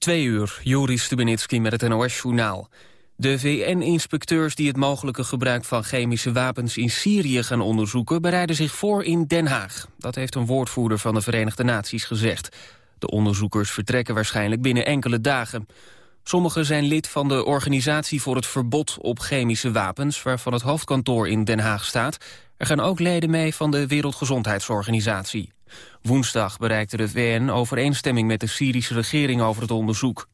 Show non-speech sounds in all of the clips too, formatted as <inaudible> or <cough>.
Twee uur, Joris Stubenitski met het NOS-journaal. De VN-inspecteurs die het mogelijke gebruik van chemische wapens in Syrië gaan onderzoeken... bereiden zich voor in Den Haag. Dat heeft een woordvoerder van de Verenigde Naties gezegd. De onderzoekers vertrekken waarschijnlijk binnen enkele dagen. Sommigen zijn lid van de Organisatie voor het Verbod op Chemische Wapens... waarvan het hoofdkantoor in Den Haag staat. Er gaan ook leden mee van de Wereldgezondheidsorganisatie. Woensdag bereikte de VN overeenstemming met de Syrische regering over het onderzoek.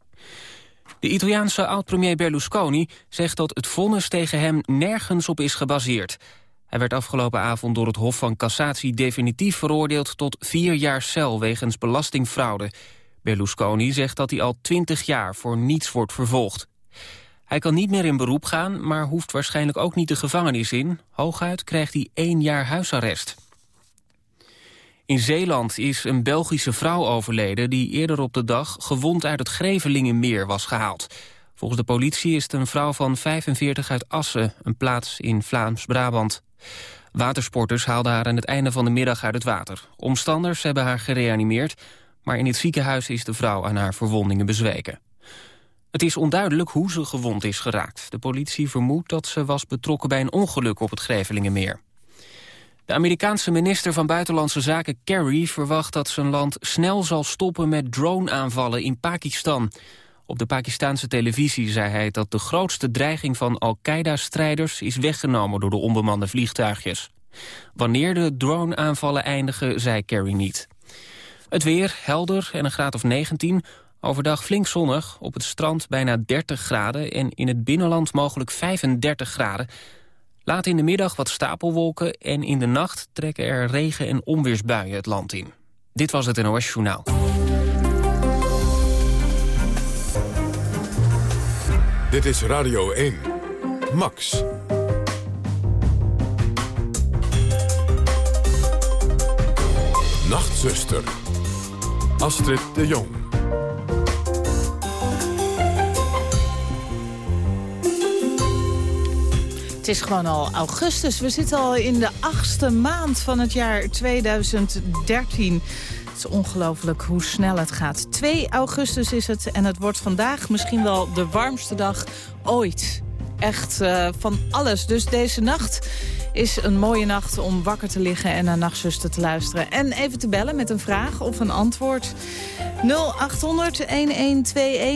De Italiaanse oud-premier Berlusconi zegt dat het vonnis tegen hem nergens op is gebaseerd. Hij werd afgelopen avond door het Hof van Cassatie definitief veroordeeld tot vier jaar cel wegens belastingfraude. Berlusconi zegt dat hij al twintig jaar voor niets wordt vervolgd. Hij kan niet meer in beroep gaan, maar hoeft waarschijnlijk ook niet de gevangenis in. Hooguit krijgt hij één jaar huisarrest. In Zeeland is een Belgische vrouw overleden... die eerder op de dag gewond uit het Grevelingenmeer was gehaald. Volgens de politie is het een vrouw van 45 uit Assen... een plaats in Vlaams-Brabant. Watersporters haalden haar aan het einde van de middag uit het water. Omstanders hebben haar gereanimeerd... maar in het ziekenhuis is de vrouw aan haar verwondingen bezweken. Het is onduidelijk hoe ze gewond is geraakt. De politie vermoedt dat ze was betrokken bij een ongeluk op het Grevelingenmeer. De Amerikaanse minister van Buitenlandse Zaken Kerry verwacht dat zijn land snel zal stoppen met drone-aanvallen in Pakistan. Op de Pakistanse televisie zei hij dat de grootste dreiging van Al-Qaeda-strijders is weggenomen door de onbemande vliegtuigjes. Wanneer de drone-aanvallen eindigen, zei Kerry niet. Het weer, helder en een graad of 19. Overdag flink zonnig, op het strand bijna 30 graden... en in het binnenland mogelijk 35 graden. Laat in de middag wat stapelwolken en in de nacht trekken er regen- en onweersbuien het land in. Dit was het NOS Journaal. Dit is Radio 1. Max. Nachtzuster. Astrid de Jong. Het is gewoon al augustus. We zitten al in de achtste maand van het jaar 2013. Het is ongelooflijk hoe snel het gaat. 2 augustus is het en het wordt vandaag misschien wel de warmste dag ooit. Echt uh, van alles. Dus deze nacht is een mooie nacht om wakker te liggen en naar Nachtzuster te luisteren. En even te bellen met een vraag of een antwoord. 0800-1121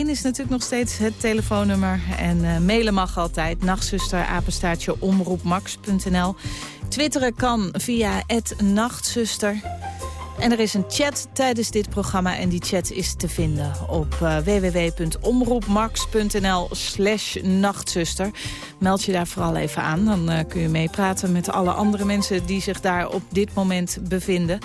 is natuurlijk nog steeds het telefoonnummer. En uh, mailen mag altijd. Nachtzuster, apenstaartje, omroepmax.nl. Twitteren kan via nachtzuster. En er is een chat tijdens dit programma en die chat is te vinden op uh, www.omroepmax.nl slash nachtzuster. Meld je daar vooral even aan, dan uh, kun je meepraten met alle andere mensen die zich daar op dit moment bevinden.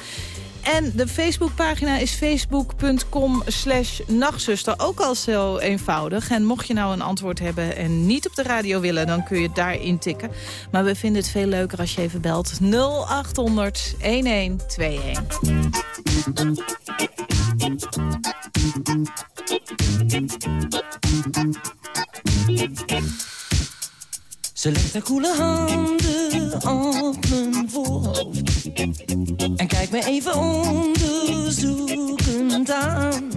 En de Facebookpagina is facebook.com slash nachtzuster. Ook al zo eenvoudig. En mocht je nou een antwoord hebben en niet op de radio willen... dan kun je daar intikken. Maar we vinden het veel leuker als je even belt. 0800 1121. Ze legt haar koele handen op mijn voorhoofd En kijkt me even onderzoekend aan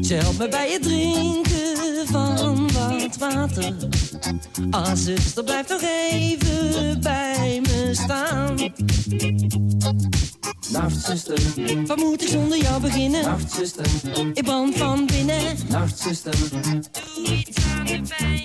Ze helpt me bij het drinken van wat water Ah, zuster, blijf toch even bij me staan Nacht, zuster. Wat moet ik zonder jou beginnen? Nacht, zuster. Ik brand van binnen. Nacht, zuster. Doe iets aan de pijn.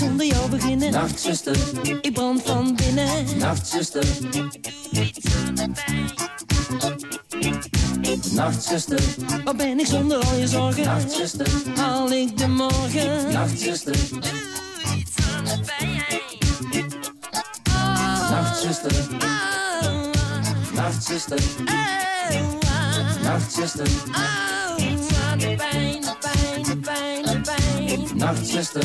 zonder jou beginnen? Nachtzuster, ik brand van binnen. Nachtzuster. Nachtzuster, waar ben ik zonder al je zorgen? Nachtzuster, haal ik de morgen? Nachtzuster, doe iets aan de pijn. Nachtzuster, Nachtzuster, Nachtzuster, iets aan de pijn, de pijn, de pijn, de pijn. Nachtzuster,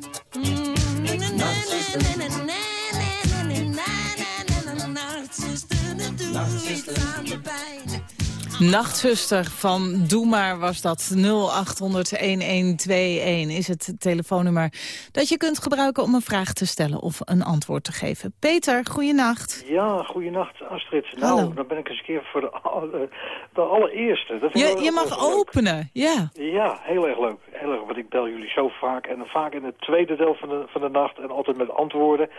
Nachtzuster van Doe Maar was dat. 0800-1121 is het telefoonnummer dat je kunt gebruiken om een vraag te stellen of een antwoord te geven. Peter, goeienacht. Ja, goeienacht Astrid. Hallo. Nou, dan ben ik eens een keer voor de, de allereerste. Dat Je, je mag openen, ja. Ja, heel erg leuk. Heel erg, want ik bel jullie zo vaak. En dan vaak in het tweede deel van de, van de nacht en altijd met antwoorden.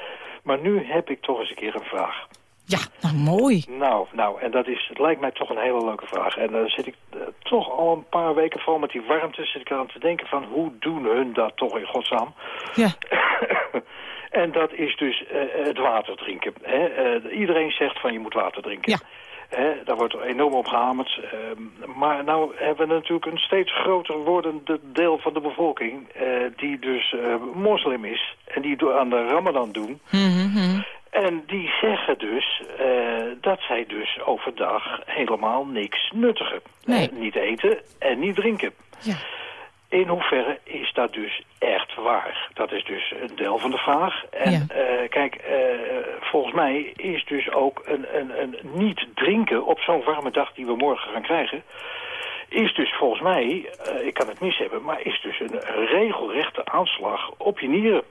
Maar nu heb ik toch eens een keer een vraag. Ja, nou mooi. Nou, nou, en dat is, het lijkt mij toch een hele leuke vraag. En dan zit ik eh, toch al een paar weken, vooral met die warmte, zit ik aan te denken van hoe doen hun dat toch in godsnaam? Ja, <laughs> en dat is dus eh, het water drinken. Hè? Eh, iedereen zegt van je moet water drinken. Ja. Hè, daar wordt enorm op gehamerd. Ehm, maar nou hebben we natuurlijk een steeds groter wordende deel van de bevolking... eh, die dus eh, moslim is en die aan de ramadan doen. Mhm, En die zeggen dus eh, dat zij dus overdag helemaal niks nuttigen. Nee. Eh, niet eten en niet drinken. ja. In hoeverre is dat dus echt waar? Dat is dus een deel van de vraag. En Ja. eh, kijk, volgens mij is dus ook een, een, een niet drinken op zo'n warme dag die we morgen gaan krijgen... is dus volgens mij, ik kan het mis hebben, maar is dus een regelrechte aanslag op je nieren.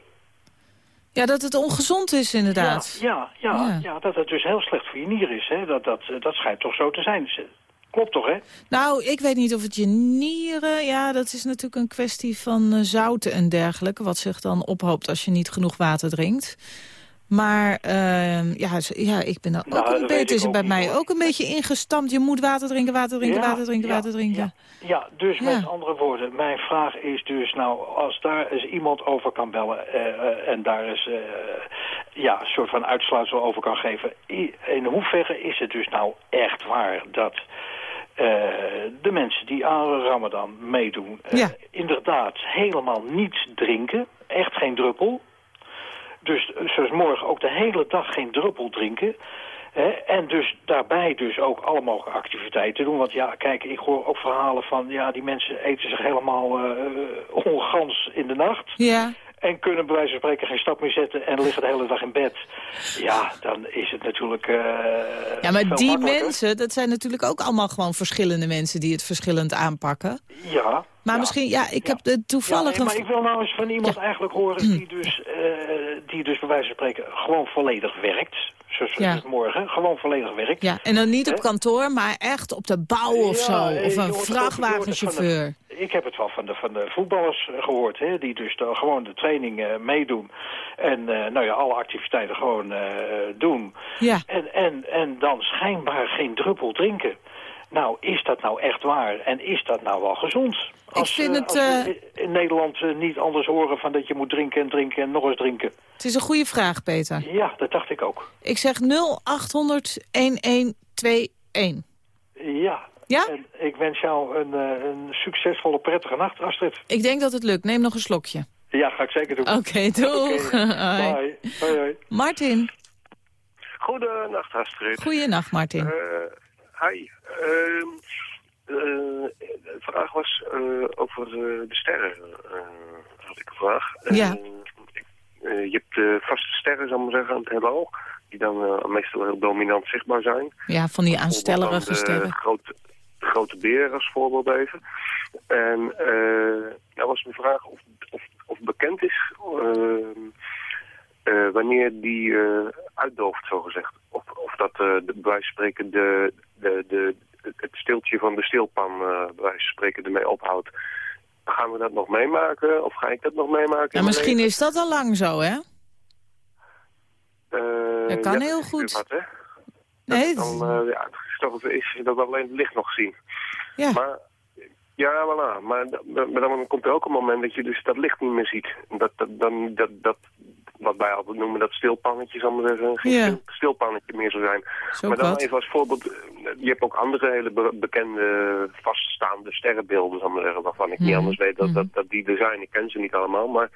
Ja, dat het ongezond is inderdaad. Ja, ja, ja, Ja. ja. dat het dus heel slecht voor je nieren is. Hè? Dat, dat, dat schijnt toch zo te zijn. Klopt toch, hè? Nou, ik weet niet of het je nieren... Ja, dat is natuurlijk een kwestie van eh, zouten en dergelijke... wat zich dan ophoopt als je niet genoeg water drinkt. Maar ehm, ja, ja, ik ben er Nou, ook een beetje... Is bij mij ook een beetje ingestampt. Je moet water drinken, water drinken, Ja, water drinken, ja, water drinken. Ja, ja, dus met andere woorden, mijn vraag is dus, nou, als daar eens iemand over kan bellen eh, eh, en daar eens eh, ja, een soort van uitsluitsel over kan geven, in hoeverre is het dus nou echt waar dat de mensen die aan Ramadan meedoen, Ja. inderdaad helemaal niets drinken, echt geen druppel, dus eh, zoals morgen ook de hele dag geen druppel drinken. Hè, en dus daarbij dus ook alle mogelijke activiteiten doen. Want ja, kijk, ik hoor ook verhalen van... ja, die mensen eten zich helemaal eh ongans in de nacht... Ja, en kunnen bij wijze van spreken geen stap meer zetten... en liggen de hele dag in bed. Ja, dan is het natuurlijk eh, ja maar die mensen, dat zijn natuurlijk ook allemaal gewoon verschillende mensen... die het verschillend aanpakken. Ja. Maar ja. misschien, ja, ik Ja. heb Ja, toevallig... nee, maar ik wil nou eens van iemand eigenlijk horen die dus, die dus bij wijze van spreken gewoon volledig werkt. Zoals Ja. het morgen, gewoon volledig werkt. Ja, en dan niet op kantoor, maar echt op de bouw of Ja, zo. eh, Of een vrachtwagenchauffeur. Ik heb het wel van de, van de voetballers eh, gehoord, hè, die dus gewoon de training eh, meedoen. En eh, nou ja, alle activiteiten gewoon doen. Ja, En, en, en dan schijnbaar geen druppel drinken. Nou, is dat nou echt waar? En is dat nou wel gezond? Als, vind eh, het, als we in Nederland eh, niet anders horen van dat je moet drinken en drinken en nog eens drinken. Het is een goede vraag, Peter. Ja, dat dacht ik ook. Ik zeg 0800 1121. Ja. Ja? En ik wens jou een, eh, een succesvolle, prettige nacht, Astrid. Ik denk dat het lukt. Neem nog een slokje. Ja, ga ik zeker doen. Oké, doeg. <laughs> Oké, Hoi. Bye. Hoi, hoi. Martin. Goedenacht, Astrid. Goeienacht, Martin. Eh, hi. Ehm, eh, de vraag was eh, over eh, de sterren. had ik een vraag. Ja. Eh, ik- eh, je hebt de vaste sterren, zal ik maar zeggen, aan het heelal. Die dan meestal heel dominant zichtbaar zijn. Ja, van die aanstellerige sterren. Grote, de grote beer als voorbeeld even. En eh nou was mijn vraag of, of, of bekend is ehm, eh, wanneer die eh uitdooft, zogezegd. Of, of dat, eh de, bij wijze van spreken, de, de, de, het stiltje van de stilpan, bij spreken, ermee ophoudt. Gaan we dat nog meemaken? Of ga ik dat nog meemaken? Ja, misschien is dat al lang zo, hè? Dat kan ja, heel goed. Wat, hè? Nee, Dan, ja, het is toch is dat we alleen het licht nog zien. ja. Maar, ja, voilà. Maar, da- da- maar dan komt er ook een moment dat je dus dat licht niet meer ziet. Dat, dat, dan, dat, dat, wat wij altijd noemen, dat stilpannetje, zal maar zeggen, geen stilpannetje meer zou zijn. Zo maar dan wat. even als voorbeeld, eh, je hebt ook andere hele be- bekende vaststaande sterrenbeelden, zal maar zeggen, waarvan ik niet Mhm. anders weet dat, Mhm. dat, dat die er zijn. Ik ken ze niet allemaal, maar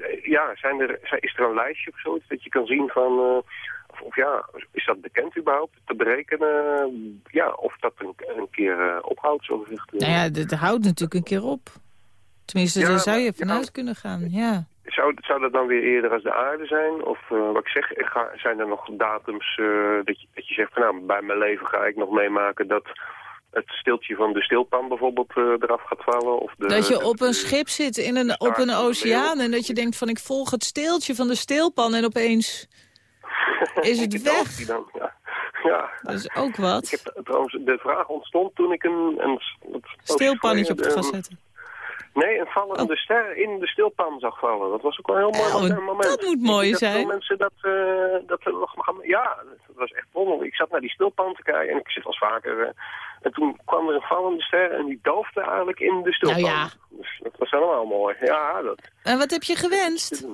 eh, ja, zijn er, is er een lijstje of zoiets dat je kan zien van... eh, of, of ja, is dat bekend überhaupt te berekenen? Ja, of dat een, een keer ophoudt, zo gezegd. Nou ja, dat houdt natuurlijk een keer op. Tenminste, Ja, daar zou je vanuit ja. kunnen gaan, ja. Zou, zou dat dan weer eerder als de aarde zijn? Of eh, wat ik zeg, ik ga, zijn er nog datums eh, dat, je, dat je zegt van nou, bij mijn leven ga ik nog meemaken dat het stiltje van de stilpan bijvoorbeeld eh, eraf gaat vallen? Of de, Dat je op een schip zit in een, op een oceaan en dat je denkt van ik volg het steeltje van de steelpan en opeens <laughs> is het Ik weg. dan, ja. <laughs> ja. Dat is ook Ik wat. heb trouwens, de vraag ontstond toen ik een... een, een Steelpannetje op het een- zetten. Nee, een vallende ster in de stilpan zag vallen. Dat was ook wel een heel mooi Oh, moment. dat moet mooi dat zijn. veel mensen dat, eh, dat nog gaan... Ja, dat was echt wonderlijk. Ik zat naar die stilpan te kijken en ik zit als vaker... eh, en toen kwam er een vallende ster en die doofde eigenlijk in de stilpan. Nou ja. Dus dat was helemaal mooi. Ja, dat... En wat heb je gewenst?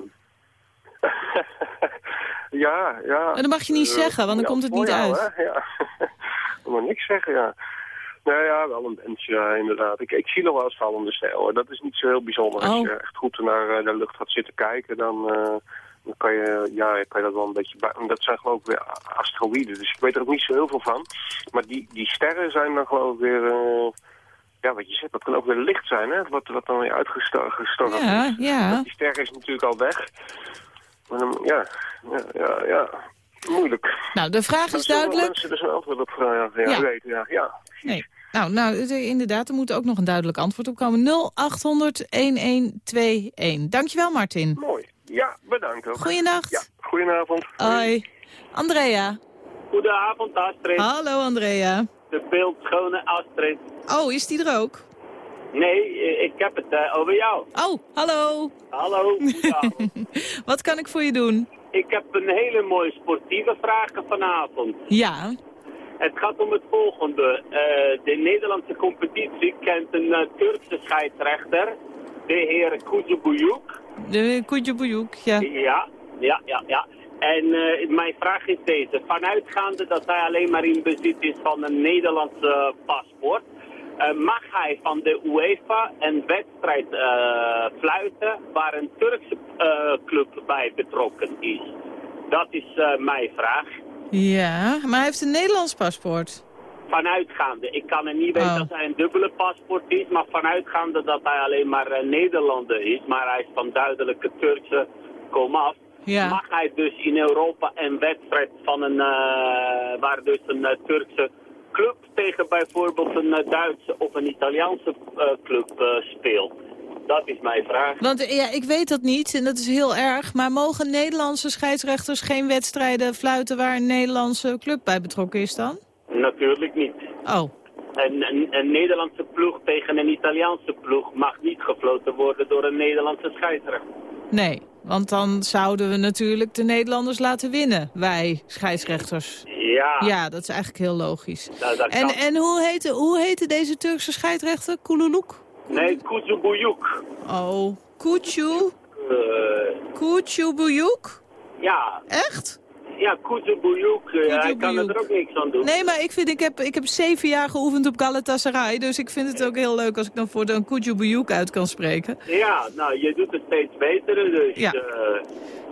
<laughs> ja, ja. Maar dat mag je niet Eh, zeggen, want dan ja, komt het niet jou, uit. Hè? Ja. <laughs> Ik mag niks zeggen, ja. Nou ja, wel een ja, inderdaad. Ik, ik zie nog wel eens vallende hoor. Dat is niet zo heel bijzonder. Als Oh. je echt goed naar eh, de lucht gaat zitten kijken, dan, eh, dan kan, je, ja, kan je dat wel een beetje... Dat zijn geloof ik weer asteroïden, dus ik weet er ook niet zo heel veel van. Maar die, die sterren zijn dan geloof ik weer... eh, ja, wat je zegt, dat kan ook weer licht zijn, hè? Wat, wat dan weer uitgestorven Ja, is. ja. Die ster is natuurlijk al weg. Maar dan, ja, ja, ja, ja. Moeilijk. Nou, de vraag is duidelijk. mensen dus een antwoord op vragen? Ja, Ja. weten, ja. ja. Nee. Nou, nou, inderdaad, er moet ook nog een duidelijk antwoord op komen. 0800 1121. Dankjewel, Martin. Mooi. Ja, bedankt ook. Goeienacht. Ja, goedenavond. Hoi. Andrea. Goedenavond, Astrid. Hallo, Andrea. De beeldschone Astrid. Oh, is die er ook? Nee, ik heb het eh, over jou. Oh, hallo. Hallo. <laughs> goedenavond. Wat kan ik voor je doen? ik heb een hele mooie sportieve vraag vanavond. Ja. Het gaat om het volgende. Eh, de Nederlandse competitie kent een eh, Turkse scheidsrechter, de heer Kuzubuyuk. De Boejoek, ja. Ja, ja, ja, ja. En eh, mijn vraag is deze. Vanuitgaande dat hij alleen maar in bezit is van een Nederlands eh, paspoort... mag hij van de UEFA een wedstrijd fluiten waar een Turkse club bij betrokken is? Dat is mijn vraag. Ja, maar hij heeft een Nederlands paspoort. Vanuitgaande. Ik kan er niet weten Oh. dat hij een dubbele paspoort is, maar vanuitgaande dat hij alleen maar een Nederlander is, maar hij is van duidelijke Turkse komaf. Ja. Mag hij dus in Europa een wedstrijd van een, eh, waar dus een eh, Turkse club tegen bijvoorbeeld een eh, Duitse of een Italiaanse eh, club eh, speelt? Dat is mijn vraag. Want ja, ik weet dat niet en dat is heel erg. Maar mogen Nederlandse scheidsrechters geen wedstrijden fluiten waar een Nederlandse club bij betrokken is dan? Natuurlijk niet. Oh, Een, een, een Nederlandse ploeg tegen een Italiaanse ploeg mag niet gefloten worden door een Nederlandse scheidsrechter. nee. Want dan zouden we natuurlijk de Nederlanders laten winnen, wij scheidsrechters. Ja, Ja, dat is eigenlijk heel logisch. Nou, En, en hoe, heette, hoe heette deze Turkse scheidrechter? Kululuk? Nee, Kuzubuyuk. Oh, Kuchu, Eh, Kuchu Buyuk? ja, Echt? ja, Kuzubuyuk. eh, hij kan er ook niks aan doen. Nee, maar ik, vind, ik, heb, ik heb zeven jaar geoefend op Galatasaray. Dus ik vind het ook heel leuk als ik dan voor de Kuchu Buyuk uit kan spreken. Ja, nou, je doet het steeds beter, dus... Ja. eh,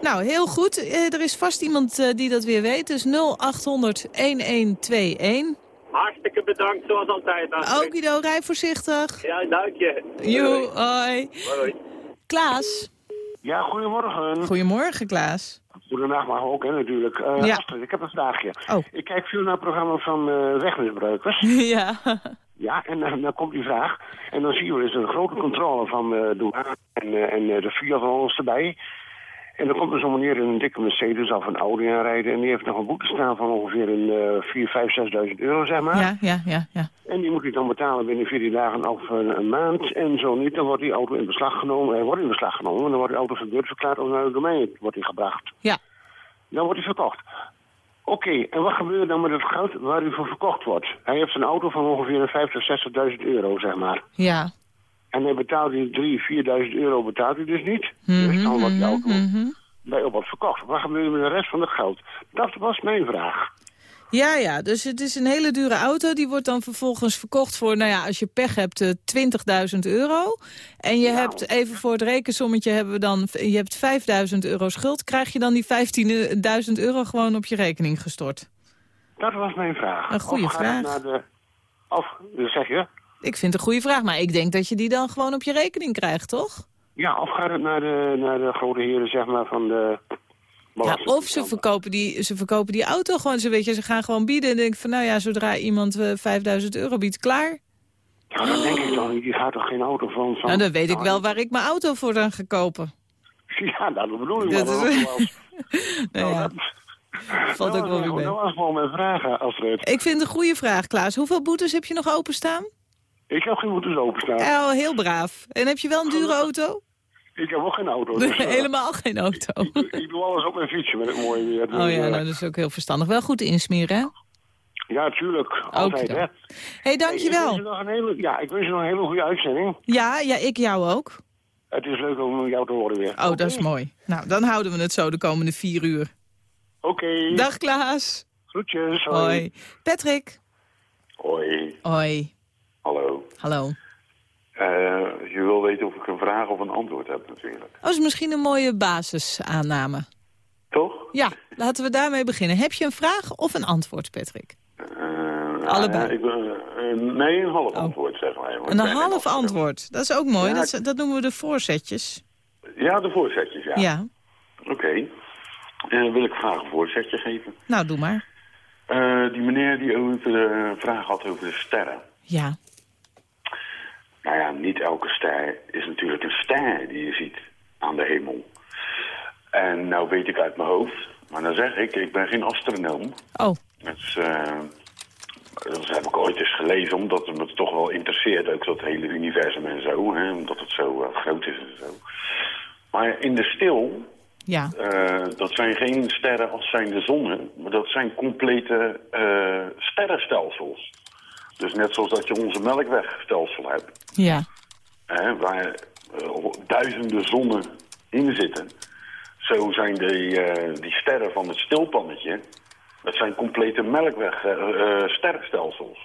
Nou, heel goed. Eh, er is vast iemand eh, die dat weer weet. Dus 0800 1121. Hartstikke bedankt, zoals altijd. Okido, rij voorzichtig. Ja, dank je. Joe, hoi. Hoi. Klaas. Ja, goedemorgen. Goedemorgen, Klaas. Goedendag, maar ook hè, natuurlijk. Eh Ja. Astrid, ik heb een vraagje. Oh. Ik kijk veel naar het programma van eh wegmisbruikers. <laughs> ja. ja, en dan dan komt die vraag. En dan zie je wel eens een grote controle van eh douane en, eh, en eh, de Fiat van alles erbij. En dan komt er zo'n meneer in een dikke Mercedes of een Audi aanrijden... en die heeft nog een boete staan van ongeveer een uh, 4, 5, 6.000 euro, zeg maar. Ja, ja, ja, ja. En die moet hij dan betalen binnen 14 dagen of een, een maand. En zo niet, dan wordt die auto in beslag genomen. Hij wordt in beslag genomen en dan wordt die auto verbeurd verklaard... of naar het domein wordt hij gebracht. Ja. Dan wordt hij verkocht. Oké, en wat gebeurt dan met het geld waar hij voor verkocht wordt? Hij heeft een auto van ongeveer 50, 60.000 euro, zeg maar. Ja. En hij betaalt die 3.000, 4.000 euro betaalt hij dus niet. dus dan wordt die auto mhm. bij op wordt verkocht. Wat gebeurt met de rest van het geld? Dat was mijn vraag. Ja, ja, dus het is een hele dure auto. Die wordt dan vervolgens verkocht voor, nou ja, als je pech hebt, eh, 20.000 euro. En je hebt, even voor het rekensommetje hebben we dan, je hebt 5.000 euro schuld. Krijg je dan die 15.000 euro gewoon op je rekening gestort? Dat was mijn vraag. Een goede vraag. Naar de, of, zeg je? Ik vind het een goede vraag, maar ik denk dat je die dan gewoon op je rekening krijgt, toch? Ja, of gaat het naar de, naar de grote heren, zeg maar, van de... Ja, of ze verkopen, die, ze verkopen die auto gewoon. Ze, weet je, ze gaan gewoon bieden en denken van, nou ja, zodra iemand eh, 5000 euro biedt, klaar. Ja, dat denk ik niet. Die gaat toch geen auto van... van Nou, dan weet ik wel waar ik mijn auto voor dan ga kopen. Ja, dat bedoel ik Dat maar. is- <laughs> Dat was- Nou ja, dat- <laughs> valt ook wel weer mee. Dat was gewoon mijn vraag, Astrid. Ik vind het een goede vraag, Klaas. Hoeveel boetes heb je nog openstaan? Ik heb geen boetes openstaan. Oh, heel braaf. En heb je wel een dure auto? Ik heb ook geen auto. Dus, <laughs> eh, Helemaal geen auto. ik doe alles op mijn fietsje met het mooie weer. Dus, Oh ja, nou, dat is ook heel verstandig. Wel goed insmeren, hè? Ja, tuurlijk. Altijd, hè. Hé, hey, Hey, ik, dankjewel. nog een hele, ja, ik wens je nog een hele goede uitzending. Ja, ja, ik jou ook. Het is leuk om jou te horen weer. Oh, dat is mooi. Nou, dan houden we het zo de komende vier uur. Oké. Dag Klaas. Groetjes. Hoi. Hoi. Patrick. Hoi, Hoi. Hallo. Hallo. Eh, je wil weten of ik een vraag of een antwoord heb natuurlijk. Oh, dat is misschien een mooie basisaanname. Toch? Ja, laten we daarmee beginnen. Heb je een vraag of een antwoord, Patrick? Eh, Allebei. ja, ik, ben- eh, nee, een half antwoord zeg maar. Een half antwoord. Dat is ook mooi. Ja, Dat, is- dat noemen we de voorzetjes. Ja, de voorzetjes, ja. Ja. Oké. Eh, wil ik graag een voorzetje geven. Nou, doe maar. Eh, die meneer die over de vraag had over de sterren. Ja. Nou ja, niet elke ster is natuurlijk een ster die je ziet aan de hemel. En nou weet ik uit mijn hoofd, maar dan zeg ik, ik ben geen astronoom. Oh, Dus, eh, dat heb ik ooit eens gelezen, omdat het me toch wel interesseert, ook dat hele universum en zo, hè, omdat het zo eh, groot is en zo. Maar in de stil, ja. eh, dat zijn geen sterren als zijn de zonnen, maar dat zijn complete sterrenstelsels. Dus net zoals dat je onze melkwegstelsel hebt, Ja. hè, waar eh, duizenden zonnen in zitten. Zo zijn die, eh, die sterren van het stilpannetje, dat zijn complete melkweg eh, sterrenstelsels.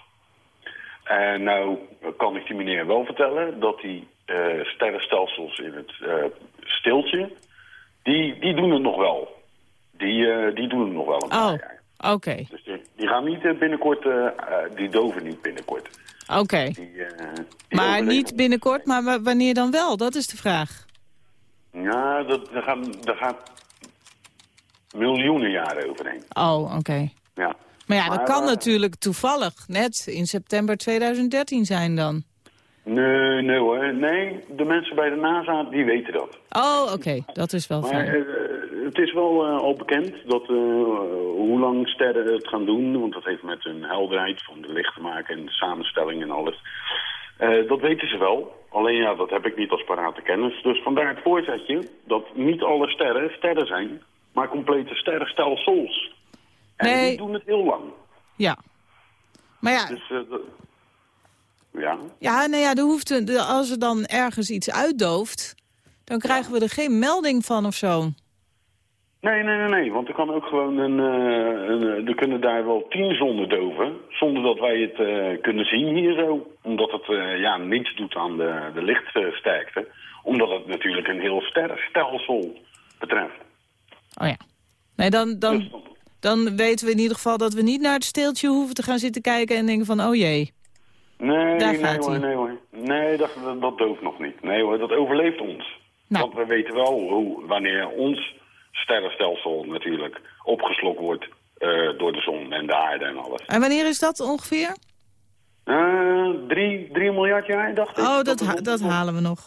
En nou kan ik die meneer wel vertellen dat die sterrenstelsels in het stiltje, die, die doen het nog wel. Die, die doen het nog wel een paar Oh, jaar. Oké. Dus die, die gaan niet eh, binnenkort, eh, eh, die doven niet binnenkort. Oké. Maar overleven. niet binnenkort, maar wa- wanneer dan wel? Dat is de vraag. Ja, dat, daar, gaan, daar gaat miljoenen jaren overheen. Oh, oké. Ja. Maar ja, dat Maar, kan natuurlijk toevallig net in september 2013 zijn dan. Nee, nee hoor. Nee, de mensen bij de NASA, die weten dat. Oh, oké. Dat is wel Maar fijn. Het is wel eh, al bekend dat eh, hoe lang sterren het gaan doen, want dat heeft met hun helderheid van de licht te maken en de samenstelling en alles. Eh, dat weten ze wel. Alleen ja, dat heb ik niet als parate kennis. Dus vandaar het voorzetje dat niet alle sterren sterren zijn, maar complete sterrenstelsels. En Nee. die doen het heel lang. Ja. Maar ja, Dus, ja. ja, nou ja er hoeft een- als er dan ergens iets uitdooft... dan krijgen we er geen melding van of zo. Nee, nee, nee, nee. Want er kan ook gewoon een, eh, een eh, er kunnen daar wel tien zonden doven, zonder dat wij het eh, kunnen zien hier zo. Omdat het ja, niets doet aan de, de lichtsterkte. Omdat het natuurlijk een heel sterrenstelsel betreft. Oh ja. Nee, dan, Dus dan, dan weten we in ieder geval dat we niet naar het steeltje hoeven te gaan zitten kijken... en denken van, oh jee. Nee, Daar nee gaat hoor, nee hoor. Nee, dat, dat, dat dooft nog niet. Nee hoor, dat overleeft ons. Nou. Want we weten wel hoe, wanneer ons sterrenstelsel natuurlijk opgeslokt wordt eh, door de zon en de aarde en alles. En wanneer is dat ongeveer? Eh, drie, drie miljard jaar, dacht ik. Oh, dat, ha- dat halen we nog.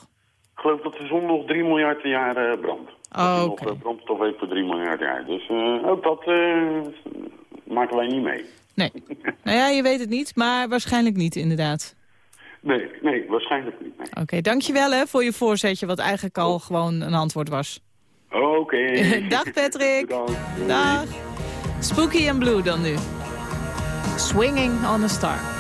Ik geloof dat de zon nog drie miljard jaar eh, brandt. Oh, oké. eh, brandstof heeft voor drie miljard jaar. Dus ook dat maken wij niet mee. Nee. <laughs> nou ja, je weet het niet, maar waarschijnlijk niet inderdaad. Nee, nee, waarschijnlijk niet. Nee. Oké, dankjewel hè voor je voorzetje, wat eigenlijk al gewoon een antwoord was. Oké. <laughs> Dag Patrick. Dag. Spooky and Blue dan nu. Swinging on a Star.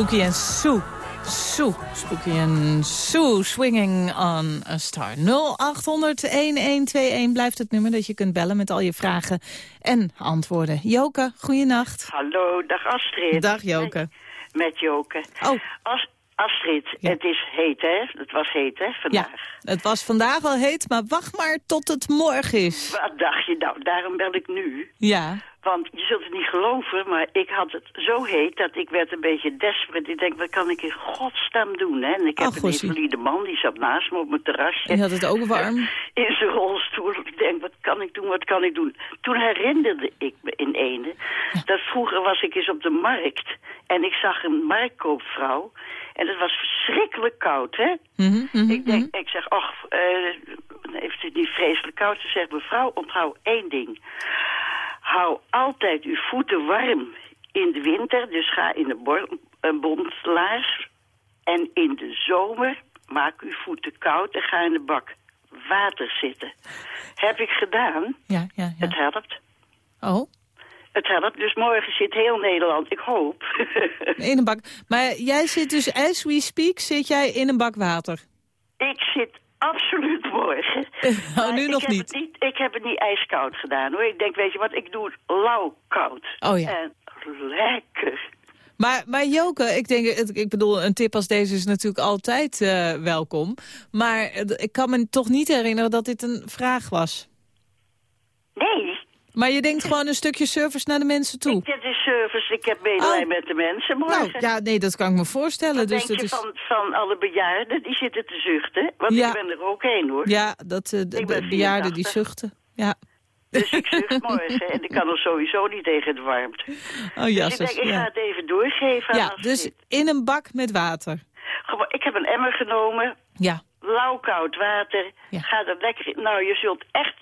Spooky and Sue. Sue. Spooky and Sue. Swinging on a Star. 0800-1121 blijft het nummer dat je kunt bellen met al je vragen en antwoorden. Joke, goeienacht. Hallo, dag Astrid. Dag Joke. Met Joke. Oh. As- Astrid, het is heet, hè? Het was heet, hè, vandaag. Ja, het was vandaag al heet, maar wacht maar tot het morgen is. Wat dacht je nou? Daarom bel ik nu. Ja. Want je zult het niet geloven, maar ik had het zo heet dat ik werd een beetje desperate. Ik denk, wat kan ik in godsnaam doen, hè? En ik heb Ach, een invalide man, die zat naast me op mijn terrasje. En had het ook warm. <laughs> In zijn rolstoel. Ik denk, wat kan ik doen, wat kan ik doen? Toen herinnerde ik me in ene... dat vroeger was ik eens op de markt... en ik zag een marktkoopvrouw... en het was verschrikkelijk koud, hè? Mhm, mhm, Ik denk, ik zeg, ach, eh, heeft het niet vreselijk koud? Ze zegt, mevrouw, onthoud één ding. Hou altijd uw voeten warm in de winter, dus ga in een, een bontlaars. En in de zomer maak uw voeten koud en ga in de bak water zitten. Heb ik gedaan. Ja, ja, ja. Het helpt. Oh, Het helpt. Dus morgen zit heel Nederland, ik hoop. in een bak. Maar jij zit dus, as we speak, zit jij in een bak water. ik morgen. <laughs> Oh, Maar nu ik nog heb niet. Ik heb het niet ijskoud gedaan hoor. Ik denk, weet je wat, ik doe het lauw-koud. Oh ja. En lekker. Maar, maar Joke, ik, denk, ik bedoel, een tip als deze is natuurlijk altijd eh, welkom. Maar eh, ik kan me toch niet herinneren dat dit een vraag was. Nee, Maar je denkt gewoon een stukje service naar de mensen toe. dit is service. Ik heb medelijden Oh. met de mensen morgen. Nou, ja, nee, dat kan ik me voorstellen. Wat dus denk dat je is... van, van alle bejaarden? Die zitten te zuchten. Want Ja. ik ben er ook heen hoor. Ja, dat eh, de, Ik de bejaarden die 84. zuchten. Ja. Dus ik zucht morgen. En ik kan er sowieso niet tegen de warmte. Oh, dus ik denk, ik ja. ga het even doorgeven Ja, dus in een bak met water. Gewoon, ik heb een emmer genomen. Ja. Lauw-koud water. Ja. Ga er lekker in. Nou, je zult echt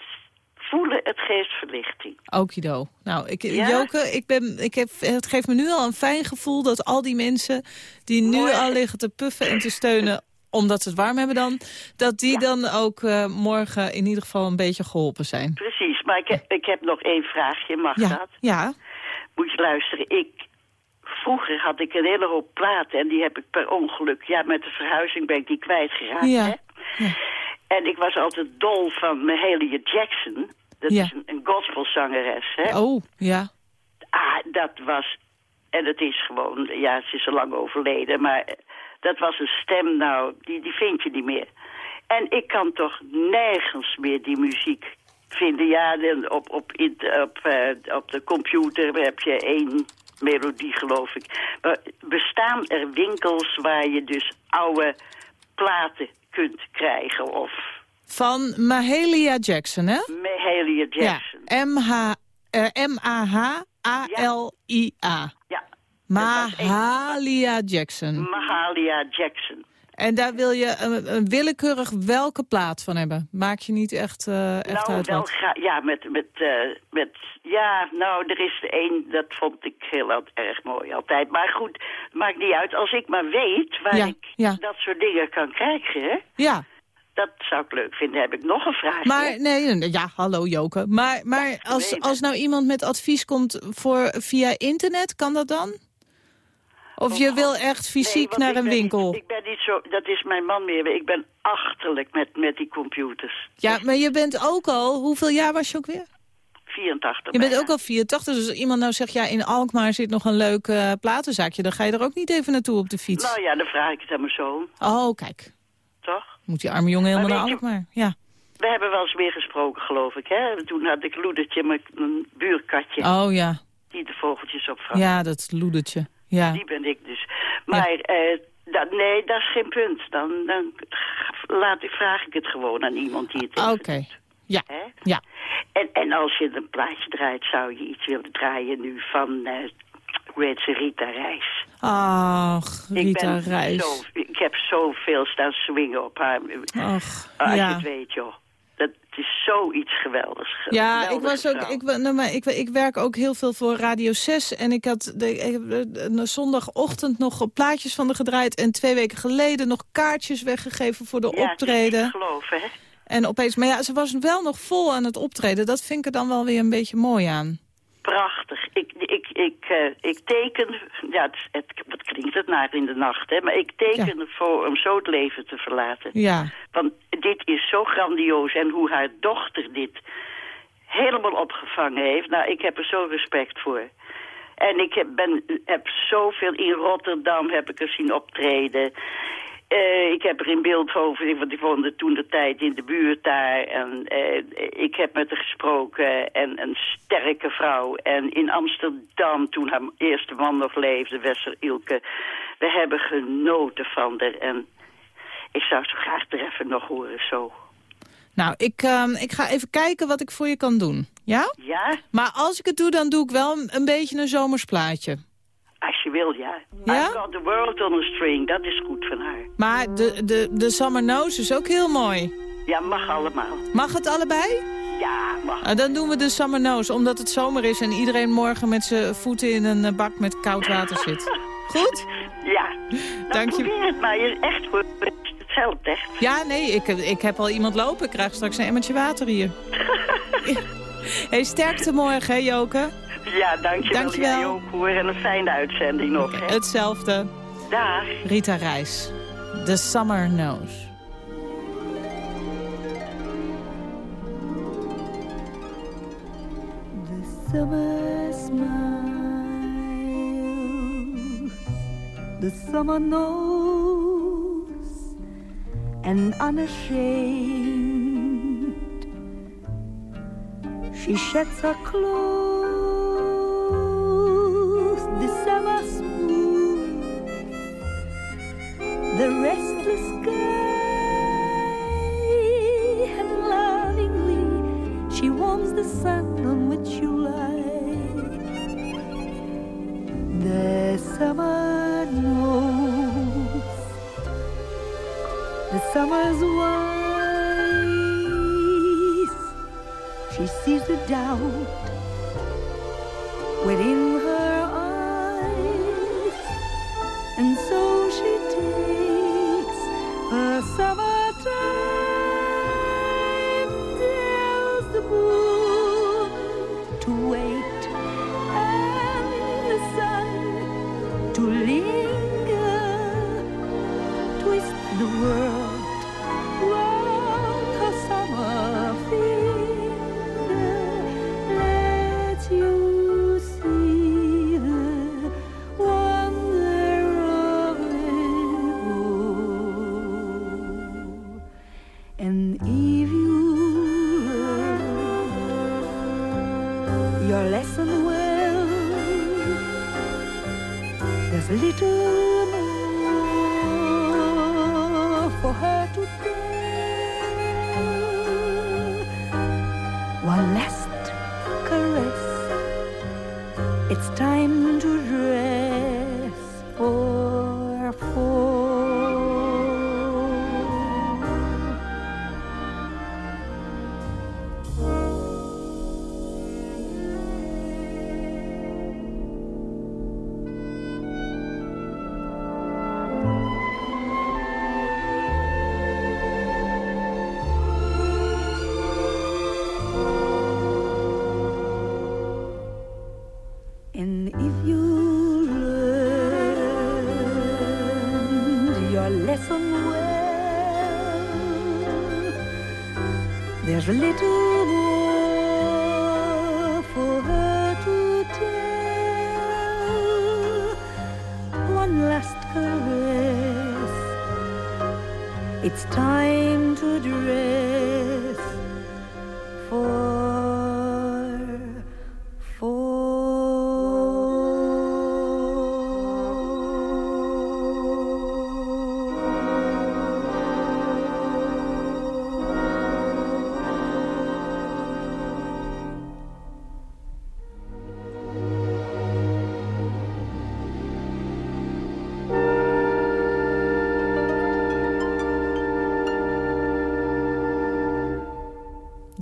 voelen, het geeft verlichting. Okido. Nou, ik, Ja? Joke, ik ben, ik heb, het geeft me nu al een fijn gevoel dat al die mensen die nu al liggen te puffen en te steunen omdat ze het warm hebben dan, dat die dan ook eh, morgen in ieder geval een beetje geholpen zijn. Precies, maar ik heb, ik heb nog één vraagje. Mag Ja, dat? ja, Moet je luisteren. Ik, vroeger had ik een hele hoop platen en die heb ik per ongeluk... Ja, met de verhuizing ben ik die kwijtgeraakt, Ja. hè? Ja. En ik was altijd dol van Mahalia Jackson. Dat Ja. is een, een gospelzangeres, hè? oh, ja, Ah, dat was... En het is gewoon... Ja, ze is al lang overleden, maar... Dat was een stem, nou, die, die vind je niet meer. En ik kan toch nergens meer die muziek vinden. Ja, op, op, in- op, eh, op de computer heb je één melodie, geloof ik. Maar bestaan er winkels waar je dus oude platen kunt krijgen? Of van Mahalia Jackson, hè? Mahalia Ja, Jackson? M-H- eh, M-A-H-A-L-I-A. Ja. Mahalia Jackson. Mahalia Jackson. En daar wil je een, een willekeurig welke plaat van hebben? Maak je niet echt, eh, echt nou, uit wel ja, met, met, eh, met, ja, nou, er is er één, dat vond ik heel erg mooi altijd. Maar goed, maakt niet uit. Als ik maar weet waar Ja, ik ja. dat soort dingen kan krijgen, hè, Ja, dat zou ik leuk vinden. Heb ik nog een vraag? maar nee, ja, hallo Joke. Maar, maar als, als nou iemand met advies komt voor, via internet, kan dat dan? Of je wil echt fysiek naar een winkel? ik ben niet zo, dat is mijn man meer. Ik ben achterlijk met, met die computers. Ja, maar je bent ook al, hoeveel jaar was je ook weer? 84 Je bent bijna. ook al 84, dus als iemand nou zegt... ja, in Alkmaar zit nog een leuk platenzaakje... dan ga je er ook niet even naartoe op de fiets. Nou ja, dan vraag ik het aan mijn zoon, Oh, kijk. toch? Moet die arme jongen helemaal Maar naar Alkmaar. Ja. We hebben wel eens weer gesproken, geloof ik, hè? Toen had ik Loedertje, mijn, buurkatje, Oh ja, die de vogeltjes opvangt. ja, dat loedertje. Ja. Die ben ik dus. Maar eh, dat, nee, dat is geen punt. Dan, dan laat, ik- vraag ik het gewoon aan iemand die het Oké. Ja, Hè? ja. En, en als je een plaatje draait, zou je iets willen draaien nu van, eh hoe heet ze, Rita Reis. Ach, ik, Rita ben Reis. Zo, ik heb zoveel staan swingen op haar. Ach, Als je ja. het weet, joh. Dat is zoiets geweldigs. Ja, ik, was ook, vrouw. ik, nou, maar ik, ik werk ook heel veel voor Radio 6. En ik had de, ik de- de zondagochtend nog plaatjes van de gedraaid. En twee weken geleden nog kaartjes weggegeven voor de ja, optreden. te geloven, hè? En opeens, maar ja, ze was wel nog vol aan het optreden. Dat vind ik er dan wel weer een beetje mooi aan. Prachtig. Ik, ik, ik, eh, ik teken, ja, het, het, wat klinkt het naar in de nacht, hè? Maar ik teken ervoor om zo het leven te verlaten. Ja, Want dit is zo grandioos en hoe haar dochter dit helemaal opgevangen heeft. Nou, ik heb er zo respect voor. En ik heb, ben, heb zoveel in Rotterdam heb ik er zien optreden. Eh, ik heb er in Beeldhoven, want ik woonde toen de tijd in de buurt daar. En eh, ik heb met haar gesproken en een sterke vrouw. En in Amsterdam, toen haar eerste man nog leefde, Wester Ilke. We hebben genoten van haar. En ik zou zo graag er even nog horen zo. nou, ik, ehm, ik ga even kijken wat ik voor je kan doen. Ja? Ja, Maar als ik het doe, dan doe ik wel een, een beetje een zomersplaatje. Je wil, ja. Ja? I've got the world on a string, dat is goed van haar. Maar de, de, de Summer Nose is ook heel mooi. Ja, mag allemaal. Mag het allebei? Ja, mag. Ah, dan doen we de Summer Nose, omdat het zomer is... en iedereen morgen met zijn voeten in een eh, bak met koud water zit. <laughs> Goed? Ja. Nou, Dank je. probeer het maar. Je echt goed. Het helpt echt. Ja, nee, ik, ik heb al iemand lopen. Ik krijg straks een emmertje water hier. <laughs> hey, sterkte morgen, hè, Joke? Ja, dankjewel. dankjewel. Jij. En een fijne uitzending nog. Okay. Hè? Hetzelfde. Dag. Rita Reis. The Summer Knows. The summer smiles. The summer knows. And unashamed. She sheds her clothes. The restless sky, and lovingly she warms the sun on which you lie. The summer knows, the summer's wise. She sees the doubt there's little more for her to tell. One last caress. It's time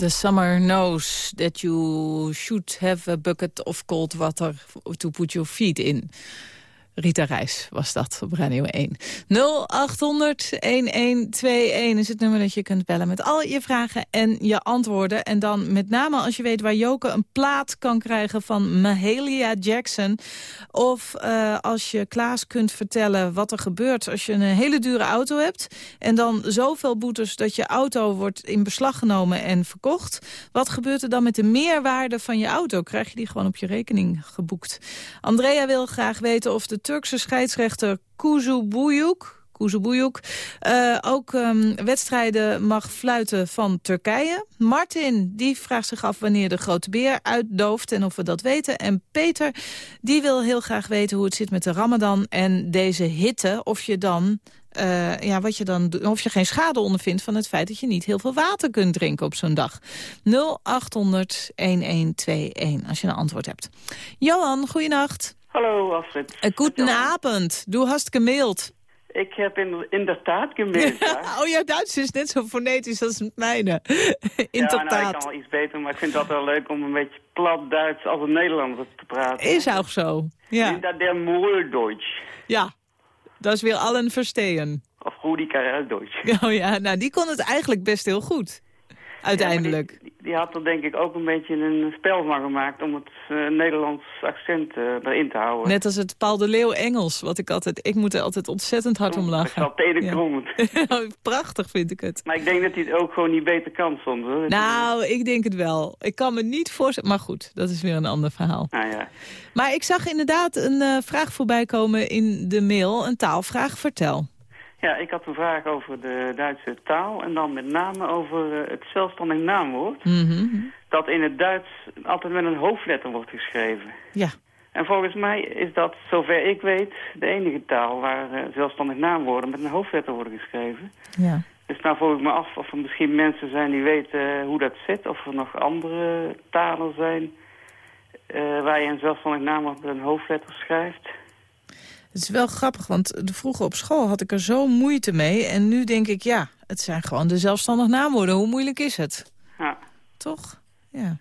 The summer knows that you should have a bucket of cold water to put your feet in. Rita Reis was dat op Radio 1. 0800-1121 is het nummer dat je kunt bellen met al je vragen en je antwoorden. En dan met name als je weet waar Joke een plaat kan krijgen van Mahalia Jackson. Of eh, als je Klaas kunt vertellen wat er gebeurt als je een hele dure auto hebt. En dan zoveel boetes dat je auto wordt in beslag genomen en verkocht. Wat gebeurt er dan met de meerwaarde van je auto? Krijg je die gewoon op je rekening geboekt? Andrea wil graag weten of de Turkse scheidsrechter Kuzu Buyuk... Kuzu Buyuk, eh, ook ehm, wedstrijden mag fluiten van Turkije. Martin die vraagt zich af wanneer de grote beer uitdooft en of we dat weten. En Peter die wil heel graag weten hoe het zit met de ramadan en deze hitte. Of je dan... eh, ja, wat je dan, of je geen schade ondervindt van het feit dat je niet heel veel water kunt drinken op zo'n dag. 0800 1121 als je een antwoord hebt. Johan, goeienacht. Hallo Astrid. Uh, Goedenavond. Du hast gemaild. Ik heb in, inderdaad gemaild. <laughs> Ja. oh, jouw Duits is net zo fonetisch als het mijne. <laughs> Ja, inderdaad. nou, ik kan wel iets beter, maar ik vind dat wel leuk om een beetje plat Duits als een Nederlander te praten. Is ook zo. Ja. Niet der Moordeutsch. ja, dat is weer allen verstehen. Of Rudi Karel Deutsch. <laughs> Oh ja, nou die kon het eigenlijk best heel goed. Uiteindelijk. Die, die had er denk ik ook een beetje een spel van gemaakt... om het eh, Nederlands accent eh, erin te houden. Net als het Paul de Leeuw Engels, wat ik altijd... Ik moet er altijd ontzettend hard om lachen. Dat tenen krommend. <laughs> Prachtig vind ik het. Maar ik denk dat hij het ook gewoon niet beter kan soms. Hoor. Nou, ik denk het wel. Ik kan me niet voorstellen... Maar goed, dat is weer een ander verhaal. Nou ja. Maar ik zag inderdaad een eh, vraag voorbij komen in de mail. Een taalvraag. Vertel. Ja, ik had een vraag over de Duitse taal en dan met name over eh, het zelfstandig naamwoord. Mhm. Dat in het Duits altijd met een hoofdletter wordt geschreven. Ja. En volgens mij is dat, zover ik weet, de enige taal waar eh, zelfstandig naamwoorden met een hoofdletter worden geschreven. Ja. Dus nou vroeg ik me af of er misschien mensen zijn die weten eh, hoe dat zit. Of er nog andere talen zijn waar je een zelfstandig naamwoord met een hoofdletter schrijft. Het is wel grappig, want de vroeger op school had ik er zo moeite mee. En nu denk ik, ja, het zijn gewoon de zelfstandig naamwoorden. Hoe moeilijk is het? Ja. Toch? Ja.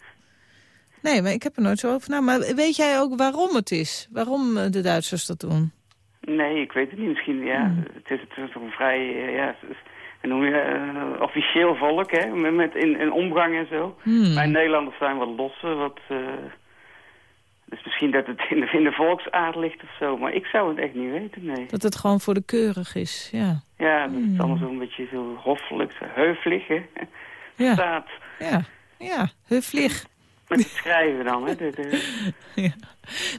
Nee, maar ik heb er nooit zo over na. Maar weet jij ook waarom het is? Waarom eh, de Duitsers dat doen? Nee, ik weet het niet. Misschien, ja, Hmm. het, is, het is toch een vrij, eh, ja, en hoe je, eh, officieel volk, hè, met, in, in omgang en zo. Hmm. Wij Nederlanders zijn wat losser, wat, dus misschien dat het in de, in de volksaard ligt of zo, maar ik zou het echt niet weten, nee. Dat het gewoon voor de keurig is, ja. Ja, dat Hmm. is allemaal zo'n beetje zo hoffelijk, zo heuflig, hè. Ja. Staat Ja, ja, hufflig. Met het schrijven dan, hè. <laughs>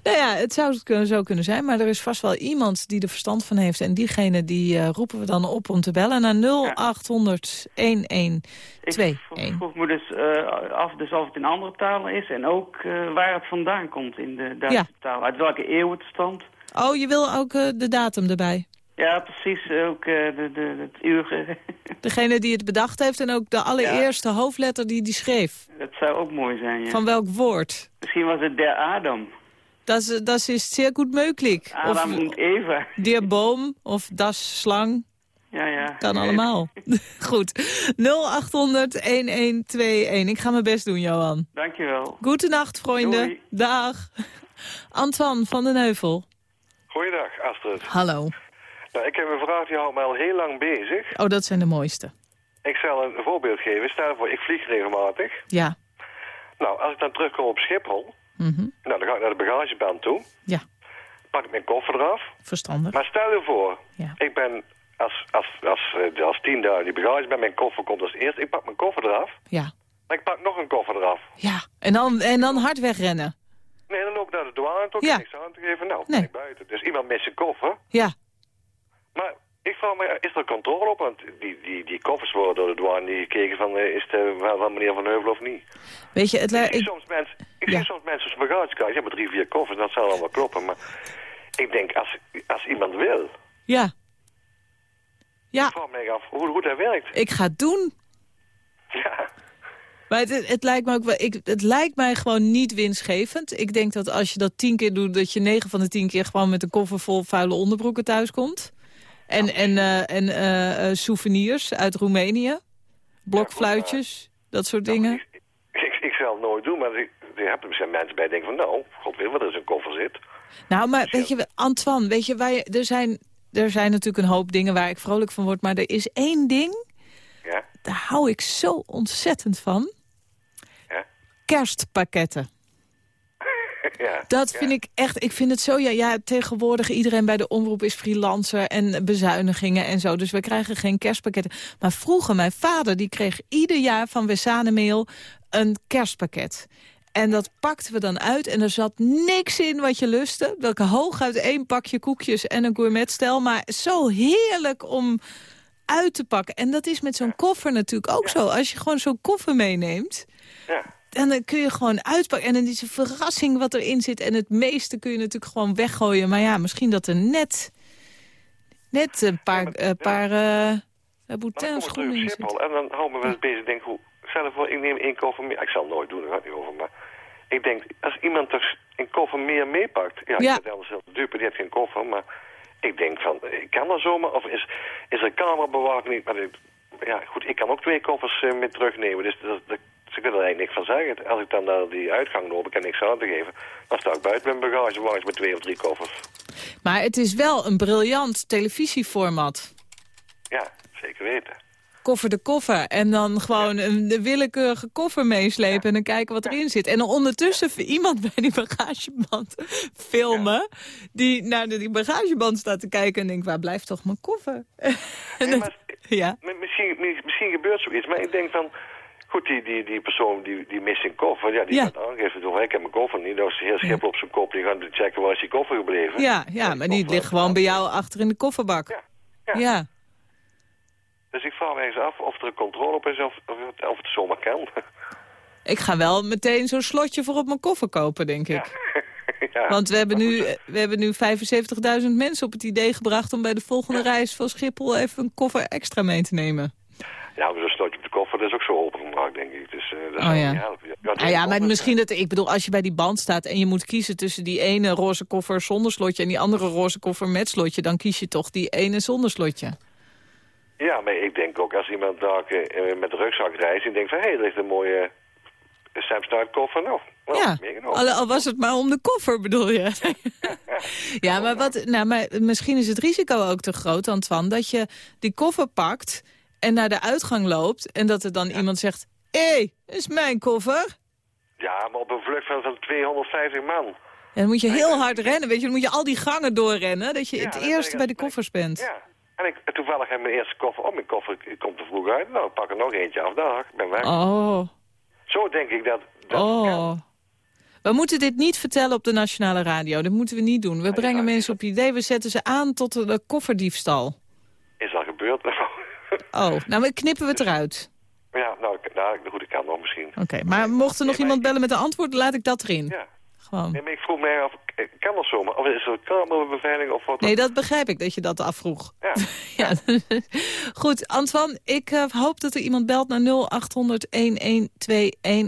Nou ja, het zou zo kunnen zijn, maar er is vast wel iemand die er verstand van heeft. En diegene die eh, roepen we dan op om te bellen naar 0800 1121. Ik vroeg me dus eh, af dus of het in andere talen is en ook eh, waar het vandaan komt in de Duitse Ja. taal. Uit welke eeuw het stamt. Oh, je wil ook de datum erbij? Ja, precies. Ook eh, de, de, het uur. eh, Degene die het bedacht heeft en ook de allereerste hoofdletter die die schreef. dat zou ook mooi zijn, ja. Van welk woord? Misschien was het der Adam. Dat is, dat is zeer goed mogelijk. Adam of en Eva. der boom, of das slang. Ja, ja. Kan allemaal. <laughs> Goed. 0800-1121. Ik ga mijn best doen, Johan. Dankjewel. Goedenacht, vrienden. Doei. Dag. Antoine van den Heuvel. Goeiedag, Astrid. Hallo. Nou, ik heb een vraag die houdt mij al heel lang bezig. Oh, dat zijn de mooiste. Ik zal een voorbeeld geven. Stel voor, ik vlieg regelmatig. Ja. Nou, als ik dan terugkom op Schiphol, Mhm. nou, dan ga ik naar de bagageband toe. Ja. Pak ik mijn koffer eraf. Verstandig. Maar stel je voor, Ja. ik ben als, als, als, eh, als tien daar in die bagage bij mijn koffer komt als eerst. Ik pak mijn koffer eraf, Ja. maar ik pak nog een koffer eraf. Ja. En dan, en dan hard wegrennen. Nee, dan loop ik naar de douane toe, Ja. ja. niks aan te geven. Nou, Nee. ben ik buiten. Dus iemand mist zijn koffer. Ja. Maar is er controle op? Want die, die, die koffers worden door de douane niet gekeken van, eh, is het eh, van, van meneer Van Heuvel of niet? Weet je, het Ik soms mensen, ik zie soms mensen op zijn bagagekast, ja, met drie, vier koffers, dat zal allemaal kloppen. Maar ik denk, als, als iemand wil, Ja. Ja. ik vraag me af hoe, hoe dat werkt. Ik ga het doen. Ja. Maar het, het, lijkt me ook wel, ik, het lijkt mij gewoon niet winstgevend. Ik denk dat als je dat tien keer doet... dat je negen van de tien keer gewoon met een koffer vol vuile onderbroeken thuiskomt. En, en, eh, en eh, eh, souvenirs uit Roemenië. Blokfluitjes, dat soort dingen. Ik, ik zal het nooit doen, maar er er zijn mensen bij die denken van, nou, god weet wat er in zijn koffer zit. Nou, maar weet je, Antoine, weet je, wij, er, zijn, er zijn natuurlijk een hoop dingen waar ik vrolijk van word. Maar er is één ding, Ja? daar hou ik zo ontzettend van. Ja? Kerstpakketten. <laughs> ja. Dat vind ik echt, ik vind het zo, ja, ja, tegenwoordig iedereen bij de omroep is freelancer en bezuinigingen en zo. Dus we krijgen geen kerstpakketten. Maar vroeger, mijn vader, die kreeg ieder jaar van Wessanemeel een kerstpakket. En dat pakten we dan uit en er zat niks in wat je lustte. Welke hooguit één pakje koekjes en een gourmetstel. Maar zo heerlijk om uit te pakken. En dat is met zo'n koffer natuurlijk ook zo. Als je gewoon zo'n koffer meeneemt... En dan kun je gewoon uitpakken. En dan is een verrassing wat erin zit. En het meeste kun je natuurlijk gewoon weggooien. Maar ja, misschien dat er net, net een paar, eh, paar eh boutins Kom schoenen terug in zitten. En dan hou me wel bezig. Denk, hoe, voor, ik neem één koffer meer. Ik zal het nooit doen, daar gaat het niet over. Maar ik denk, als iemand er een koffer meer meepakt. Ja, Ja. ik ben heel dupe, die heeft geen koffer. Maar ik denk van, ik kan dat zomaar. Of is, is er camerabewaking niet? Maar ik- ja, goed, ik kan ook twee koffers eh, mee terugnemen. Dus dat, dat, ze kunnen er eigenlijk niks van zeggen. Als ik dan naar die uitgang loop, ik niks aan te geven. Dan sta ik buiten mijn bagagewagens met twee of drie koffers. Maar het is wel een briljant televisieformat. Ja, zeker weten. koffer de koffer. En dan gewoon een willekeurige koffer meeslepen en dan kijken wat erin zit. En dan ondertussen iemand <laughs> bij die bagageband filmen... die naar die bagageband staat te kijken en denkt, waar blijft toch mijn koffer? <laughs> Ja. Misschien, mi- misschien gebeurt zoiets, maar ik denk van... Goed, die, die, die persoon die, die mist zijn koffer. Ja, die Ja. gaat aangeven door, ik heb mijn koffer niet. Is heel schip op zijn kop. Die gaan checken waar is die koffer gebleven. Ja, ja, maar die ligt gewoon bij jou achter in de kofferbak. Ja. Dus ik vraag me eens af of er een controle op is of, of, het, of het zomaar kan. <laughs> Ik ga wel meteen zo'n slotje voor op mijn koffer kopen, denk ik. <laughs> ja. Want we hebben, nu, we hebben nu 75.000 mensen op het idee gebracht... om bij de volgende reis van Schiphol even een koffer extra mee te nemen. Ja, maar zo'n slotje op de koffer, dat is ook zo opengemaakt, denk ik. Dus eh dat Oh, zou ja. niet helpen. Ja, die ja, maar misschien dat... Ik bedoel, als je bij die band staat en je moet kiezen tussen die ene roze koffer zonder slotje... en die andere roze koffer met slotje, dan kies je toch die ene zonder slotje. Ja, maar ik denk ook als iemand daar eh, met de rugzak reist... en denkt van, hé, hey, er ligt een mooie uh, Sam koffer. Nou, nou Ja, al was het maar om de koffer, bedoel je? <laughs> ja, maar, wat, nou, maar misschien is het risico ook te groot, Antoine... dat je die koffer pakt en naar de uitgang loopt... en dat er dan iemand zegt... Hé, hey, is mijn koffer. Ja, maar op een vlucht van, van 250 man. En dan moet je heel hard rennen, weet je. Dan moet je al die gangen doorrennen... dat je Ja, het eerste bij de koffers bent. Ja. En ik, toevallig heb mijn eerste koffer op. Mijn koffer komt er vroeg uit. Nou, ik pak er nog eentje af. Dag, ik ben weg. Oh, Zo denk ik dat... dat oh. We moeten dit niet vertellen op de nationale radio. Dat moeten we niet doen. We brengen mensen op idee. We zetten ze aan tot de kofferdiefstal. Is al gebeurd. <laughs> Oh, nou knippen we het eruit. ja, nou, ik- nou, goed, ik kan misschien. Oké, maar mocht er nog iemand bellen met een antwoord, laat ik dat erin. Ja. Gewoon. Nee, maar ik vroeg mij af, kan dat zomaar? Of is er kamerbeveiliging of wat? Nee, dat begrijp ik dat je dat afvroeg. Ja. <laughs> Ja. Goed, Antoine, ik eh, hoop dat er iemand belt naar 0800-1121...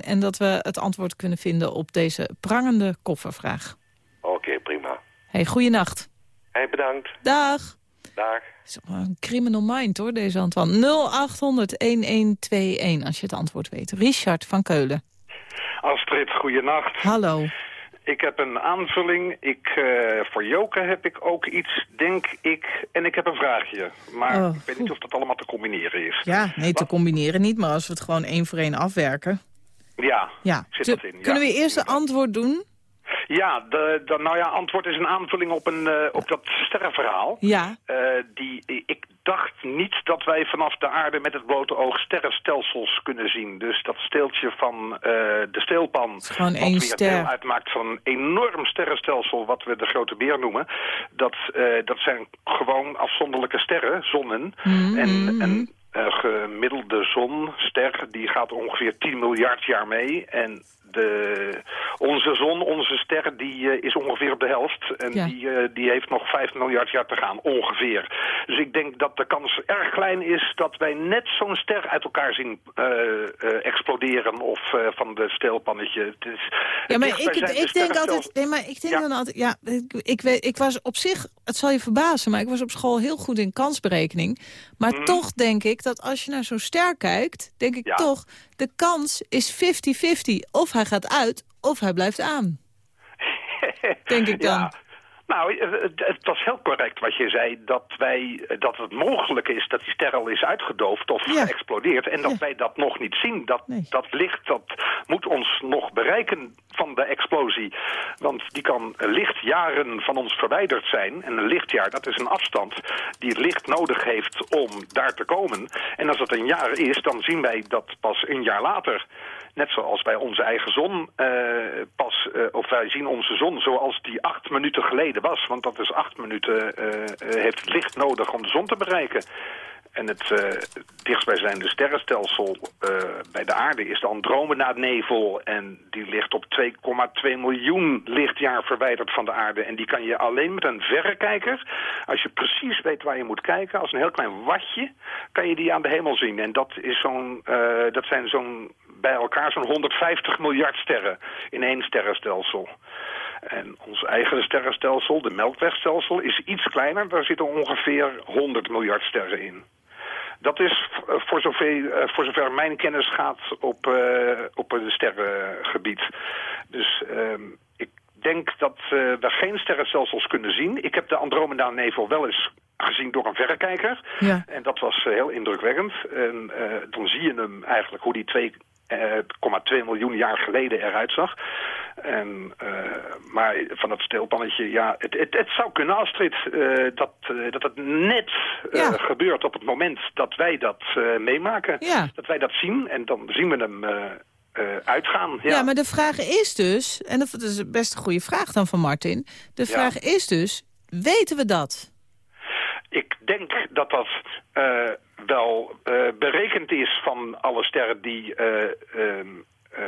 en dat we het antwoord kunnen vinden op deze prangende koffervraag. Oké, prima. Hey, goeienacht. Hey, bedankt. Dag. Dag. Is wel Een criminal mind hoor, deze Antoine. 0800-1121, als je het antwoord weet. Richard van Keulen. Astrid, goeienacht. Hallo. Ik heb een aanvulling. Ik, eh, voor Joke heb ik ook iets, denk ik. En ik heb een vraagje. Maar Oh, ik weet niet of dat allemaal te combineren is. Ja, nee, te combineren niet, maar als we het gewoon één voor één afwerken. Ja, Ja. zit dat in. Kunnen ja. we eerst een antwoord doen? Ja, de, de, nou ja, antwoord is een aanvulling op, een, eh, op dat sterrenverhaal. Ja. Eh, die, ik dacht niet dat wij vanaf de aarde met het blote oog sterrenstelsels kunnen zien. Dus dat steeltje van eh, de steelpan, gewoon wat één weer ster. deel uitmaakt van een enorm sterrenstelsel, wat we de grote beer noemen. Dat, dat zijn gewoon afzonderlijke sterren, zonnen. Mhm. En een gemiddelde zon, ster, die gaat ongeveer 10 miljard jaar mee. En de, onze zon, onze ster, die eh, is ongeveer op de helft. En Ja. die, eh, die heeft nog 5 miljard jaar te gaan, ongeveer. Dus ik denk dat de kans erg klein is dat wij net zo'n ster uit elkaar zien eh, exploderen. Of van de steelpannetje. Het is, Ja, maar ik, ik denk altijd... Nee, maar ik denk Ja. dan altijd... Ja, ik, ik, weet, ik was op zich... Het zal je verbazen, maar ik was op school heel goed in kansberekening. Maar Mhm. toch denk ik dat als je naar zo'n ster kijkt... denk ik Ja. toch, de kans is 50-50. Of hij gaat uit, of hij blijft aan. <laughs> denk ik dan. Ja. Nou, het, het- was heel correct wat je zei, dat, wij, dat het mogelijk is dat die ster al is uitgedoofd of geëxplodeerd en dat wij dat nog niet zien. Dat, dat licht, dat moet ons nog bereiken van de explosie. Want die kan lichtjaren van ons verwijderd zijn. En een lichtjaar, dat is een afstand die het licht nodig heeft om daar te komen. En als het een jaar is, dan zien wij dat pas een jaar later. Net zoals bij onze eigen zon eh, pas, eh, of wij zien onze zon zoals die acht minuten geleden was. Want dat is acht minuten, eh, heeft het licht nodig om de zon te bereiken. En het eh dichtstbijzijnde sterrenstelsel bij de aarde is de Andromeda-nevel. En die ligt op 2,2 miljoen lichtjaar verwijderd van de aarde. En die kan je alleen met een verrekijker, als je precies weet waar je moet kijken, als een heel klein watje, kan je die aan de hemel zien. En dat, is zo'n, dat zijn zo'n bij elkaar zo'n 150 miljard sterren in één sterrenstelsel. En ons eigen sterrenstelsel, de Melkwegstelsel, is iets kleiner. Daar zitten ongeveer 100 miljard sterren in. Dat is eh, voor zover, eh, voor zover mijn kennis gaat op, eh, op het sterrengebied. Dus ehm, ik denk dat we geen sterrenstelsels kunnen zien. Ik heb de Andromeda-nevel wel eens gezien door een verrekijker. Ja. En dat was heel indrukwekkend. En dan zie je hem eigenlijk hoe die 2,2 miljoen jaar geleden eruit zag. En, eh, maar van dat steelpannetje, ja, het, het, het zou kunnen, Astrid, eh, dat, eh, dat het net eh, gebeurt op het moment dat wij dat eh, meemaken. Ja. Dat wij dat zien en dan zien we hem eh, eh, uitgaan. Ja. maar de vraag is dus, en dat is best een goede vraag dan van Martin. De Ja. vraag is dus, weten we dat? Denk dat dat eh, wel eh, berekend is van alle sterren die eh,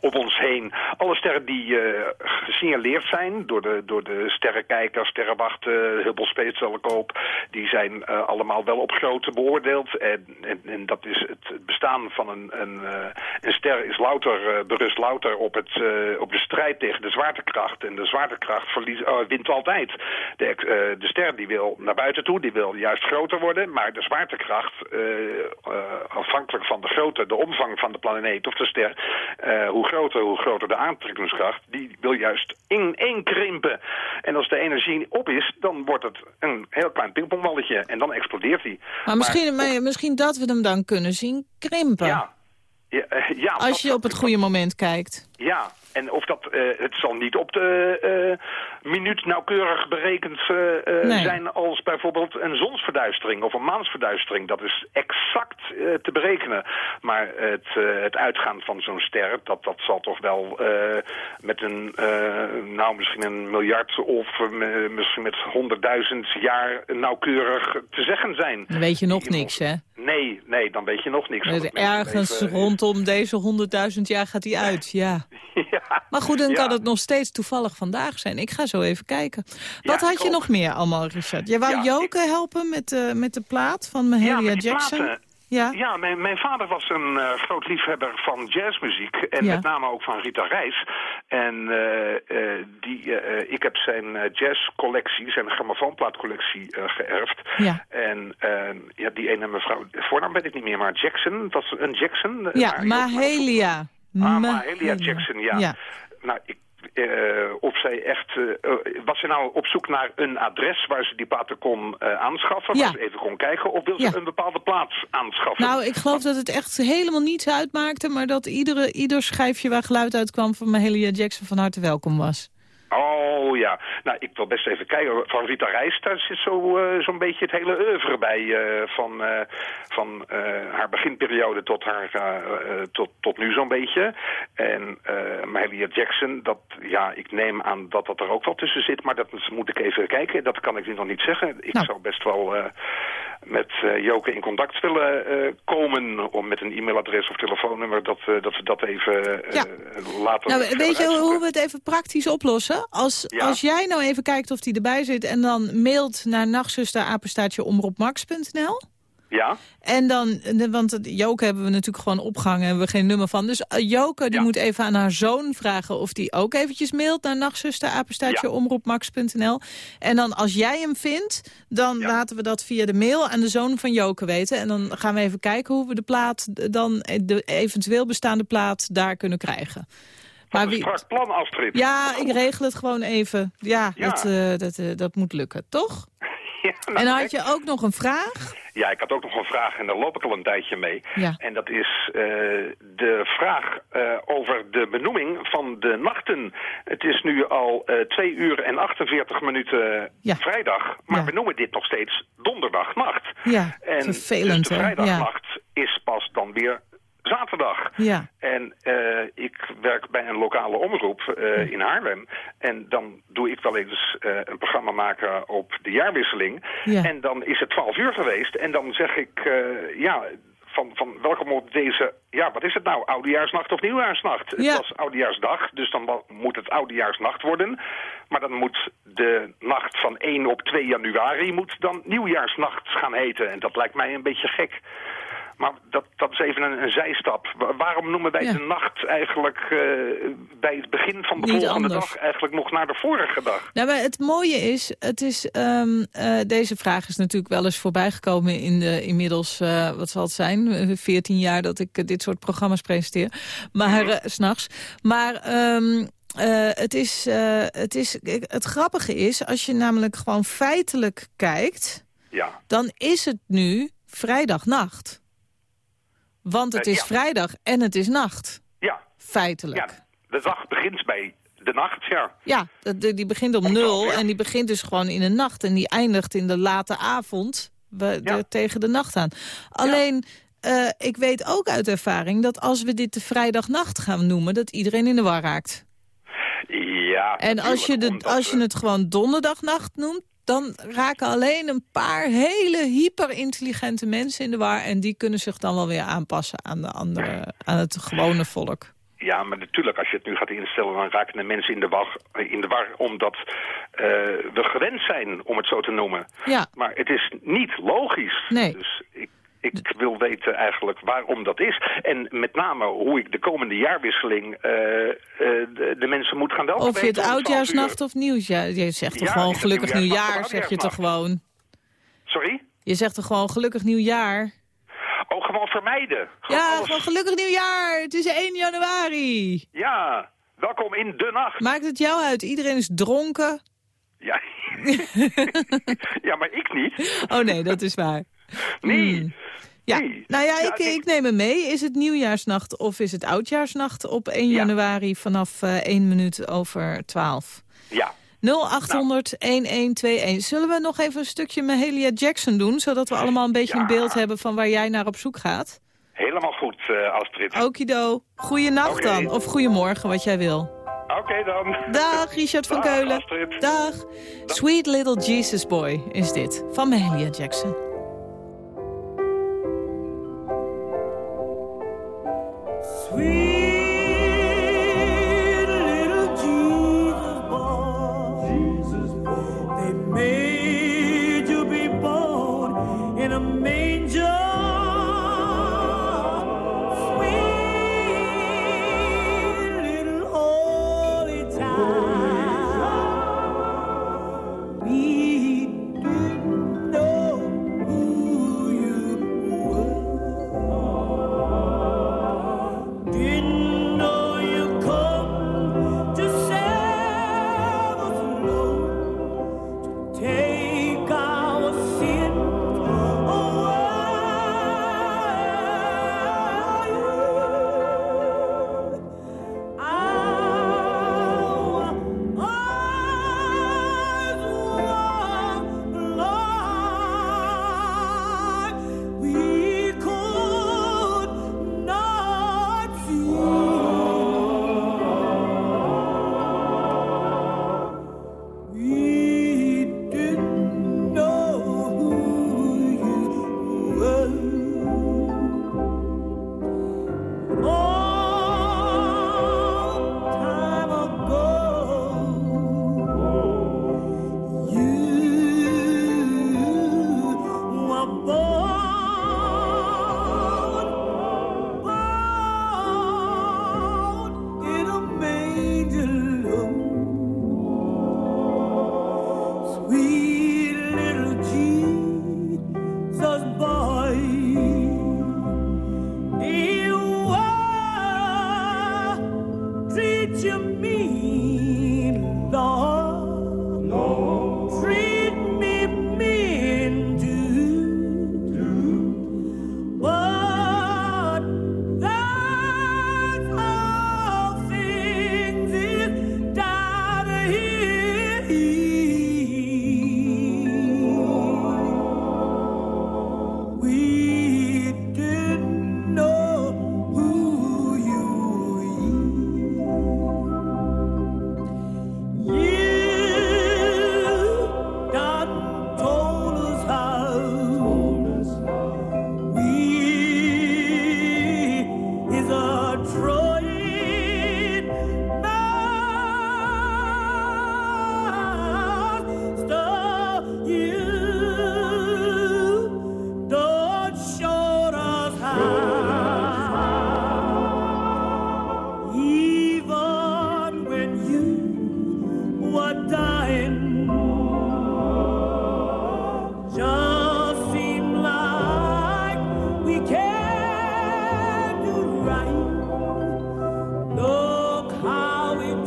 op ons heen. Alle sterren die eh, gesignaleerd zijn door de, door de sterrenkijkers, sterrenwachten, Hubble Space Telescope. Die zijn eh, allemaal wel op grootte beoordeeld. En, en, en dat is het bestaan van een, een, een ster is louter, berust louter op, het, op de strijd tegen de zwaartekracht. En de zwaartekracht verlies, wint altijd. De, de ster die wil naar buiten toe, die wil juist groter worden. Maar de zwaartekracht, afhankelijk van de grootte, de omvang van de planeet of de ster... eh, hoe groter, hoe groter de aantrekkingskracht, die wil juist in één krimpen. En als de energie op is, dan wordt het een heel klein pingpongballetje. En dan explodeert hij. Maar misschien, maar misschien dat we hem dan kunnen zien krimpen. Ja. Ja, eh, ja, Als je op het goede moment kijkt. Ja, en of dat, eh, het zal niet op de minuut nauwkeurig berekend eh, eh, Nee. zijn als bijvoorbeeld een zonsverduistering of een maansverduistering. Dat is exact eh, te berekenen. Maar het, het uitgaan van zo'n ster, dat, dat zal toch wel met een, nou misschien een miljard of misschien met honderdduizend jaar nauwkeurig te zeggen zijn. Dan weet je nog niks, hè? Nee, nee, dan weet je nog niks. Dus ergens leven- rondom deze honderdduizend jaar gaat hij uit, <laughs> ja. Maar goed, dan Ja. kan het nog steeds toevallig vandaag zijn. Ik ga zo even kijken. Wat Ja, had je ook. nog meer allemaal, Richard? Jij wou Ja, Joke helpen met de, met de plaat van Mahalia Jackson? platen. Ja. Ja, mijn, mijn vader was een eh, groot liefhebber van jazzmuziek. En Ja. met name ook van Rita Reis. En eh, eh, die, eh, ik heb zijn eh, jazzcollectie, zijn grammofoonplaatcollectie eh geërfd. Ja. En eh, ja, die ene mevrouw, voornaam weet ik niet meer, maar Jackson, was een Jackson. eh, Ja, Mahalia. Ah, Mahalia Jackson, ja. Ja. Nou, ik, eh, of zij echt... eh, was ze nou op zoek naar een adres waar ze die platen kon eh, aanschaffen? Ja. Waar ze even kon kijken? Of wil ze Ja. een bepaalde plaats aanschaffen? Nou, ik geloof dat het echt helemaal niets uitmaakte... maar dat iedere, ieder schijfje waar geluid uitkwam van Mahalia Jackson van harte welkom was. Oh ja, nou ik wil best even kijken. Van Rita Reis, daar zit zo, eh, zo'n beetje het hele oeuvre bij. eh, van eh, van haar beginperiode tot, haar, tot, tot nu zo'n beetje. En Mahalia Jackson, dat, ja, ik neem aan dat dat er ook wel tussen zit. Maar dat moet ik even kijken. Dat kan ik nu nog niet zeggen. Ik Nou. zou best wel met eh, Joke in contact willen eh, komen. Om met een e-mailadres of telefoonnummer. Dat, eh, dat we dat even eh, later Nou, weet je hoe we het even praktisch oplossen? Als, Ja. als jij nou even kijkt of die erbij zit... en dan mailt naar nachtzuster omroepmax.nl... Ja? En dan, want Joke hebben we natuurlijk gewoon opgehangen, hebben we geen nummer van. Dus eh, Joke die moet even aan haar zoon vragen of die ook eventjes mailt naar nachtzuster, omroepmax.nl. En dan als jij hem vindt, dan laten we dat via de mail aan de zoon van Joke weten. En dan gaan we even kijken hoe we de plaat, dan eh, de eventueel bestaande plaat daar kunnen krijgen. Maar wie... strak plan, Astrid. Ja, ik regel het gewoon even. Ja, Ja. Dat, eh, dat, eh, dat moet lukken, toch? <laughs> Ja, nou, en had je ook nog een vraag? Ja, ik had ook nog een vraag en daar loop ik al een tijdje mee. Ja. En dat is eh, de vraag eh, over de benoeming van de nachten. Het is nu al eh 2 uur en 48 minuten vrijdag, maar we noemen dit nog steeds donderdagnacht. Ja, En vervelend, dus de vrijdagnacht is pas dan weer zaterdag. Ja. En eh, ik werk bij een lokale omroep eh, in Haarlem. En dan doe ik wel eens eh, een programma maken op de jaarwisseling. Ja. En dan is het 12 uur geweest. En dan zeg ik, ja, van, van welkom op deze, ja, wat is het nou? Oudejaarsnacht of nieuwjaarsnacht? Ja. Het was oudejaarsdag, dus dan moet het oudejaarsnacht worden. Maar dan moet de nacht van 1 op 2 januari moet dan nieuwjaarsnacht gaan heten. En dat lijkt mij een beetje gek. Maar dat, dat is even een, een zijstap. Wa- waarom noemen wij Ja. de nacht eigenlijk eh, bij het begin van de Niet volgende anders. dag eigenlijk nog naar de vorige dag? Nou, maar het mooie is, het is eh, deze vraag is natuurlijk wel eens voorbijgekomen in de inmiddels, eh, wat zal het zijn, eh, 14 jaar dat ik dit soort programma's presenteer, maar s s'nachts. Maar ehm, eh, het, is, het, is, het grappige is, als je namelijk gewoon feitelijk kijkt, Ja. dan is het nu vrijdagnacht. Want het Eh, is ja. vrijdag en het is nacht, Ja. feitelijk. Ja, de dag begint bij de nacht, ja. Ja, die begint om nul en die begint dus gewoon in de nacht. En die eindigt in de late avond we- de- tegen de nacht aan. Alleen, eh, ik weet ook uit ervaring dat als we dit de vrijdagnacht gaan noemen... dat iedereen in de war raakt. Ja, En als je, de, als je het gewoon donderdagnacht noemt... dan raken alleen een paar hele hyperintelligente mensen in de war... en die kunnen zich dan wel weer aanpassen aan, de andere, aan het gewone volk. Ja, maar natuurlijk, als je het nu gaat instellen... dan raken de mensen in de war, in de war omdat eh, we gewend zijn, om het zo te noemen. Ja. Maar het is niet logisch. Nee. Dus ik, ik wil weten eigenlijk waarom dat is. En met name hoe ik de komende jaarwisseling eh, eh, de, de mensen moet gaan welkom Of je het oudjaarsnacht of nieuwsjaar... Je zegt toch Ja, gewoon gelukkig nieuwjaar, zeg je toch gewoon? Sorry? Je zegt toch gewoon gelukkig nieuwjaar? Oh, gewoon vermijden. Gewoon Ja, alles- gewoon gelukkig nieuwjaar. Het is 1 januari. Ja, welkom in de nacht. Maakt het jou uit? Iedereen is dronken. Ja. <laughs> <laughs> ja, maar ik niet. Oh nee, dat is waar. <laughs> Nee. Hmm. Ja, nou ja, ik, ik neem hem mee. Is het nieuwjaarsnacht of is het oudjaarsnacht op 1 januari vanaf eh 1 minuut over 12? Ja. 0800 1121. Zullen we nog even een stukje Mahalia Jackson doen... zodat we allemaal een beetje een beeld hebben van waar jij naar op zoek gaat? Helemaal goed, eh, Astrid. Okido. Goeienacht Oké. dan. Of goedemorgen, wat jij wil. Oké dan. Dag, Richard van Dag, Keulen. Astrid. Dag. Sweet Little Jesus Boy is dit, van Mahalia Jackson. Sweet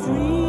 free.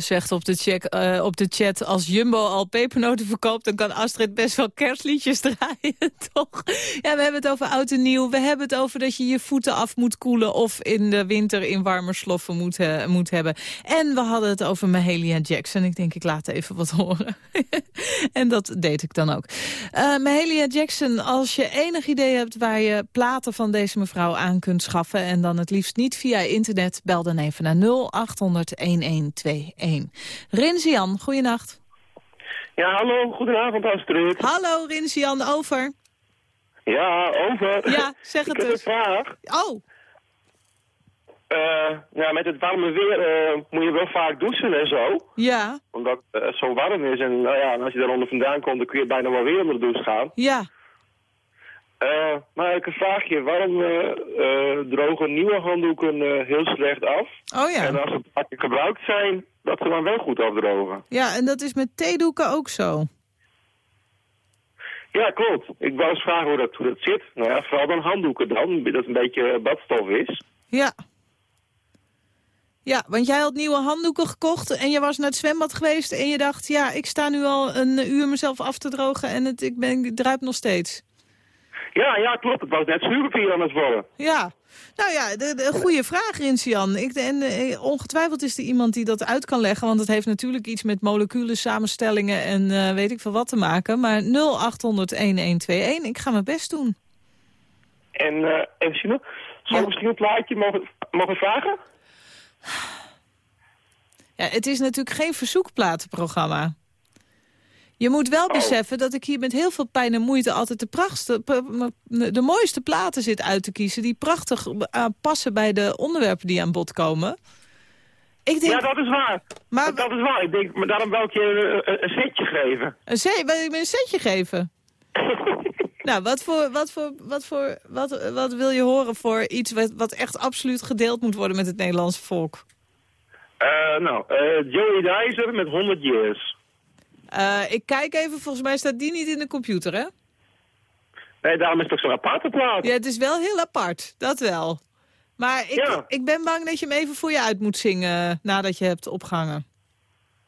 Zegt op de, eh, op de chat... als Jumbo al pepernoten verkoopt... dan kan Astrid best wel kerstliedjes <laughs> draaien, toch? Ja, we hebben het over oud en nieuw. We hebben het over dat je je voeten af moet koelen... of in de winter in warme sloffen moet, eh, moet hebben. En we hadden het over Mahalia Jackson. Ik denk, ik laat even wat horen. <laughs> en dat deed ik dan ook. Uh, Jackson, als je enig idee hebt... waar je platen van deze mevrouw aan kunt schaffen... en dan het liefst niet via internet, bel dan even naar 0800-1121. Rinzian, goeienacht. Ja, hallo, goedenavond Astrid. Hallo Rinzian, over. Ja, over. Ja, zeg <laughs> het Ik heb eens. een vraag. Oh, Eh, ja, met het warme weer eh, moet je wel vaak douchen en zo. ja, Omdat het zo warm is. En nou ja, en als je daaronder vandaan komt, dan kun je bijna wel weer onder de douche gaan. ja. Eh, maar ik een vraagje. Waarom drogen nieuwe handdoeken heel slecht af? Oh ja. En als ze gebruikt zijn, dat ze dan wel goed afdrogen? Ja, en dat is met theedoeken ook zo. Ja, klopt. Ik wou eens vragen hoe dat, hoe dat zit. Nou ja, vooral dan handdoeken dan, dat een beetje badstof is. Ja. Ja, want jij had nieuwe handdoeken gekocht en je was naar het zwembad geweest... en je dacht, ja, ik sta nu al een uur mezelf af te drogen en het, ik, ben, ik druip nog steeds. Ja, ja, klopt. Het was net schuurpapier aan het worden. Ja, nou ja, de, goede vraag, Rinsian. Ik, en, eh, ongetwijfeld is er iemand die dat uit kan leggen... want het heeft natuurlijk iets met moleculen, samenstellingen en eh, weet ik veel wat te maken. Maar 0800-1121, ik ga mijn best doen. En eh even zien, ik misschien een plaatje mogen, mogen vragen? Ja, het is natuurlijk geen verzoekplatenprogramma. Je moet wel beseffen dat ik hier met heel veel pijn en moeite... altijd de, prachtste, de mooiste platen zit uit te kiezen... die prachtig passen bij de onderwerpen die aan bod komen. Ik denk, Ja, dat is waar. Maar- dat is waar. Ik denk, maar daarom wil ik je een, setje geven. Een, se wil je me een setje geven? <laughs> nou, wat, voor, wat, voor, wat, voor, wat, wat wil je horen voor iets wat, wat echt absoluut gedeeld moet worden met het Nederlandse volk? Eh, nou, eh, Joey Dijzer met 100 years. Eh, ik kijk even, volgens mij staat die niet in de computer, hè? Nee, daarom is het ook zo'n aparte plaat. Ja, het is wel heel apart, dat wel. Maar ik, ik ben bang dat je hem even voor je uit moet zingen eh, nadat je hebt opgehangen.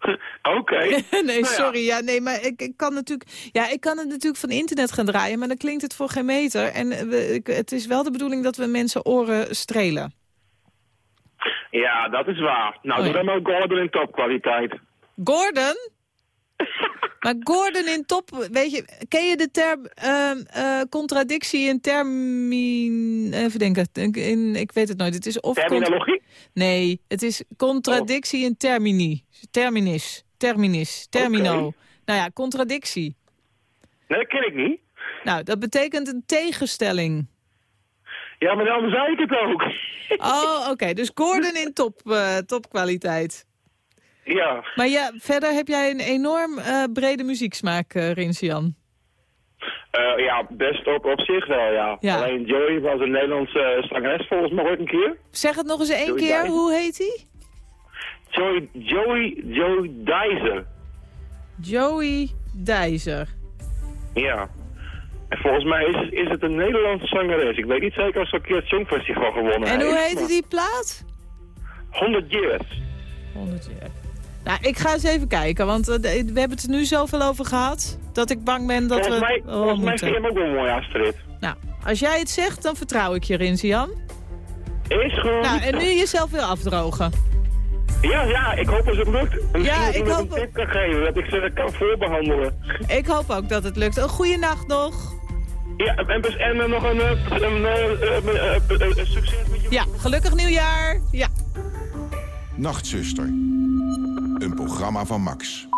<laughs> Oké. <laughs> nee, Nou sorry. Ja, nee, maar ik, ik kan natuurlijk. Ja, ik kan het natuurlijk van internet gaan draaien, maar dan klinkt het voor geen meter. En eh, we, ik- het is wel de bedoeling dat we mensen oren strelen. Ja, dat is waar. Nou, Oh, doe dan maar Gordon in topkwaliteit. Gordon? <laughs> maar Gordon in top, weet je, ken je de term ehm, eh, contradictie in termin... Even denken, in, ik weet het nooit. Het is of Terminologie? Nee, het is contradictie in termini. Terminis, terminis, termino. Nou ja, contradictie. Nee, dat ken ik niet. Nou, dat betekent een tegenstelling. Ja, maar dan zei ik het ook. Oh, oké. Dus Gordon in top, eh, topkwaliteit. Ja. Maar ja, verder heb jij een enorm eh, brede muzieksmaak, uh, Rinsian. Eh, ja, best op, op zich wel, ja. Ja. Alleen Joey was een Nederlandse uh, zangeres volgens mij ooit een keer. Zeg het nog eens één Joey keer. Dijzer. Hoe heet hij? Joey, Joey, Joey Dijzer. Joey Dijzer. Ja. En volgens mij is, is het een Nederlandse zangeres. Ik weet niet zeker of ze een keer het Songfestival gewonnen En hoe heeft, heette maar- die plaat? 100 Years. 100 jaar. Nou, ik ga eens even kijken, want eh, we hebben het er nu zoveel over gehad... dat ik bang ben dat volgens we... mij, oh, volgens mij vind je hem ook wel mooi, Astrid. Nou, als jij het zegt, dan vertrouw ik je, Rinsian. Is goed. Nou, en nu jezelf weer afdrogen. Ja, ja, ik hoop dat het lukt. Ja, ik dat hoop- een tip kan geven, dat ik ze kan voorbehandelen. Ik hoop ook dat het lukt. Een goede nacht nog. Ja, en, en, en nog een, een, succes met je... Ja, gelukkig nieuwjaar. Ja. Nachtzuster. Een programma van Max.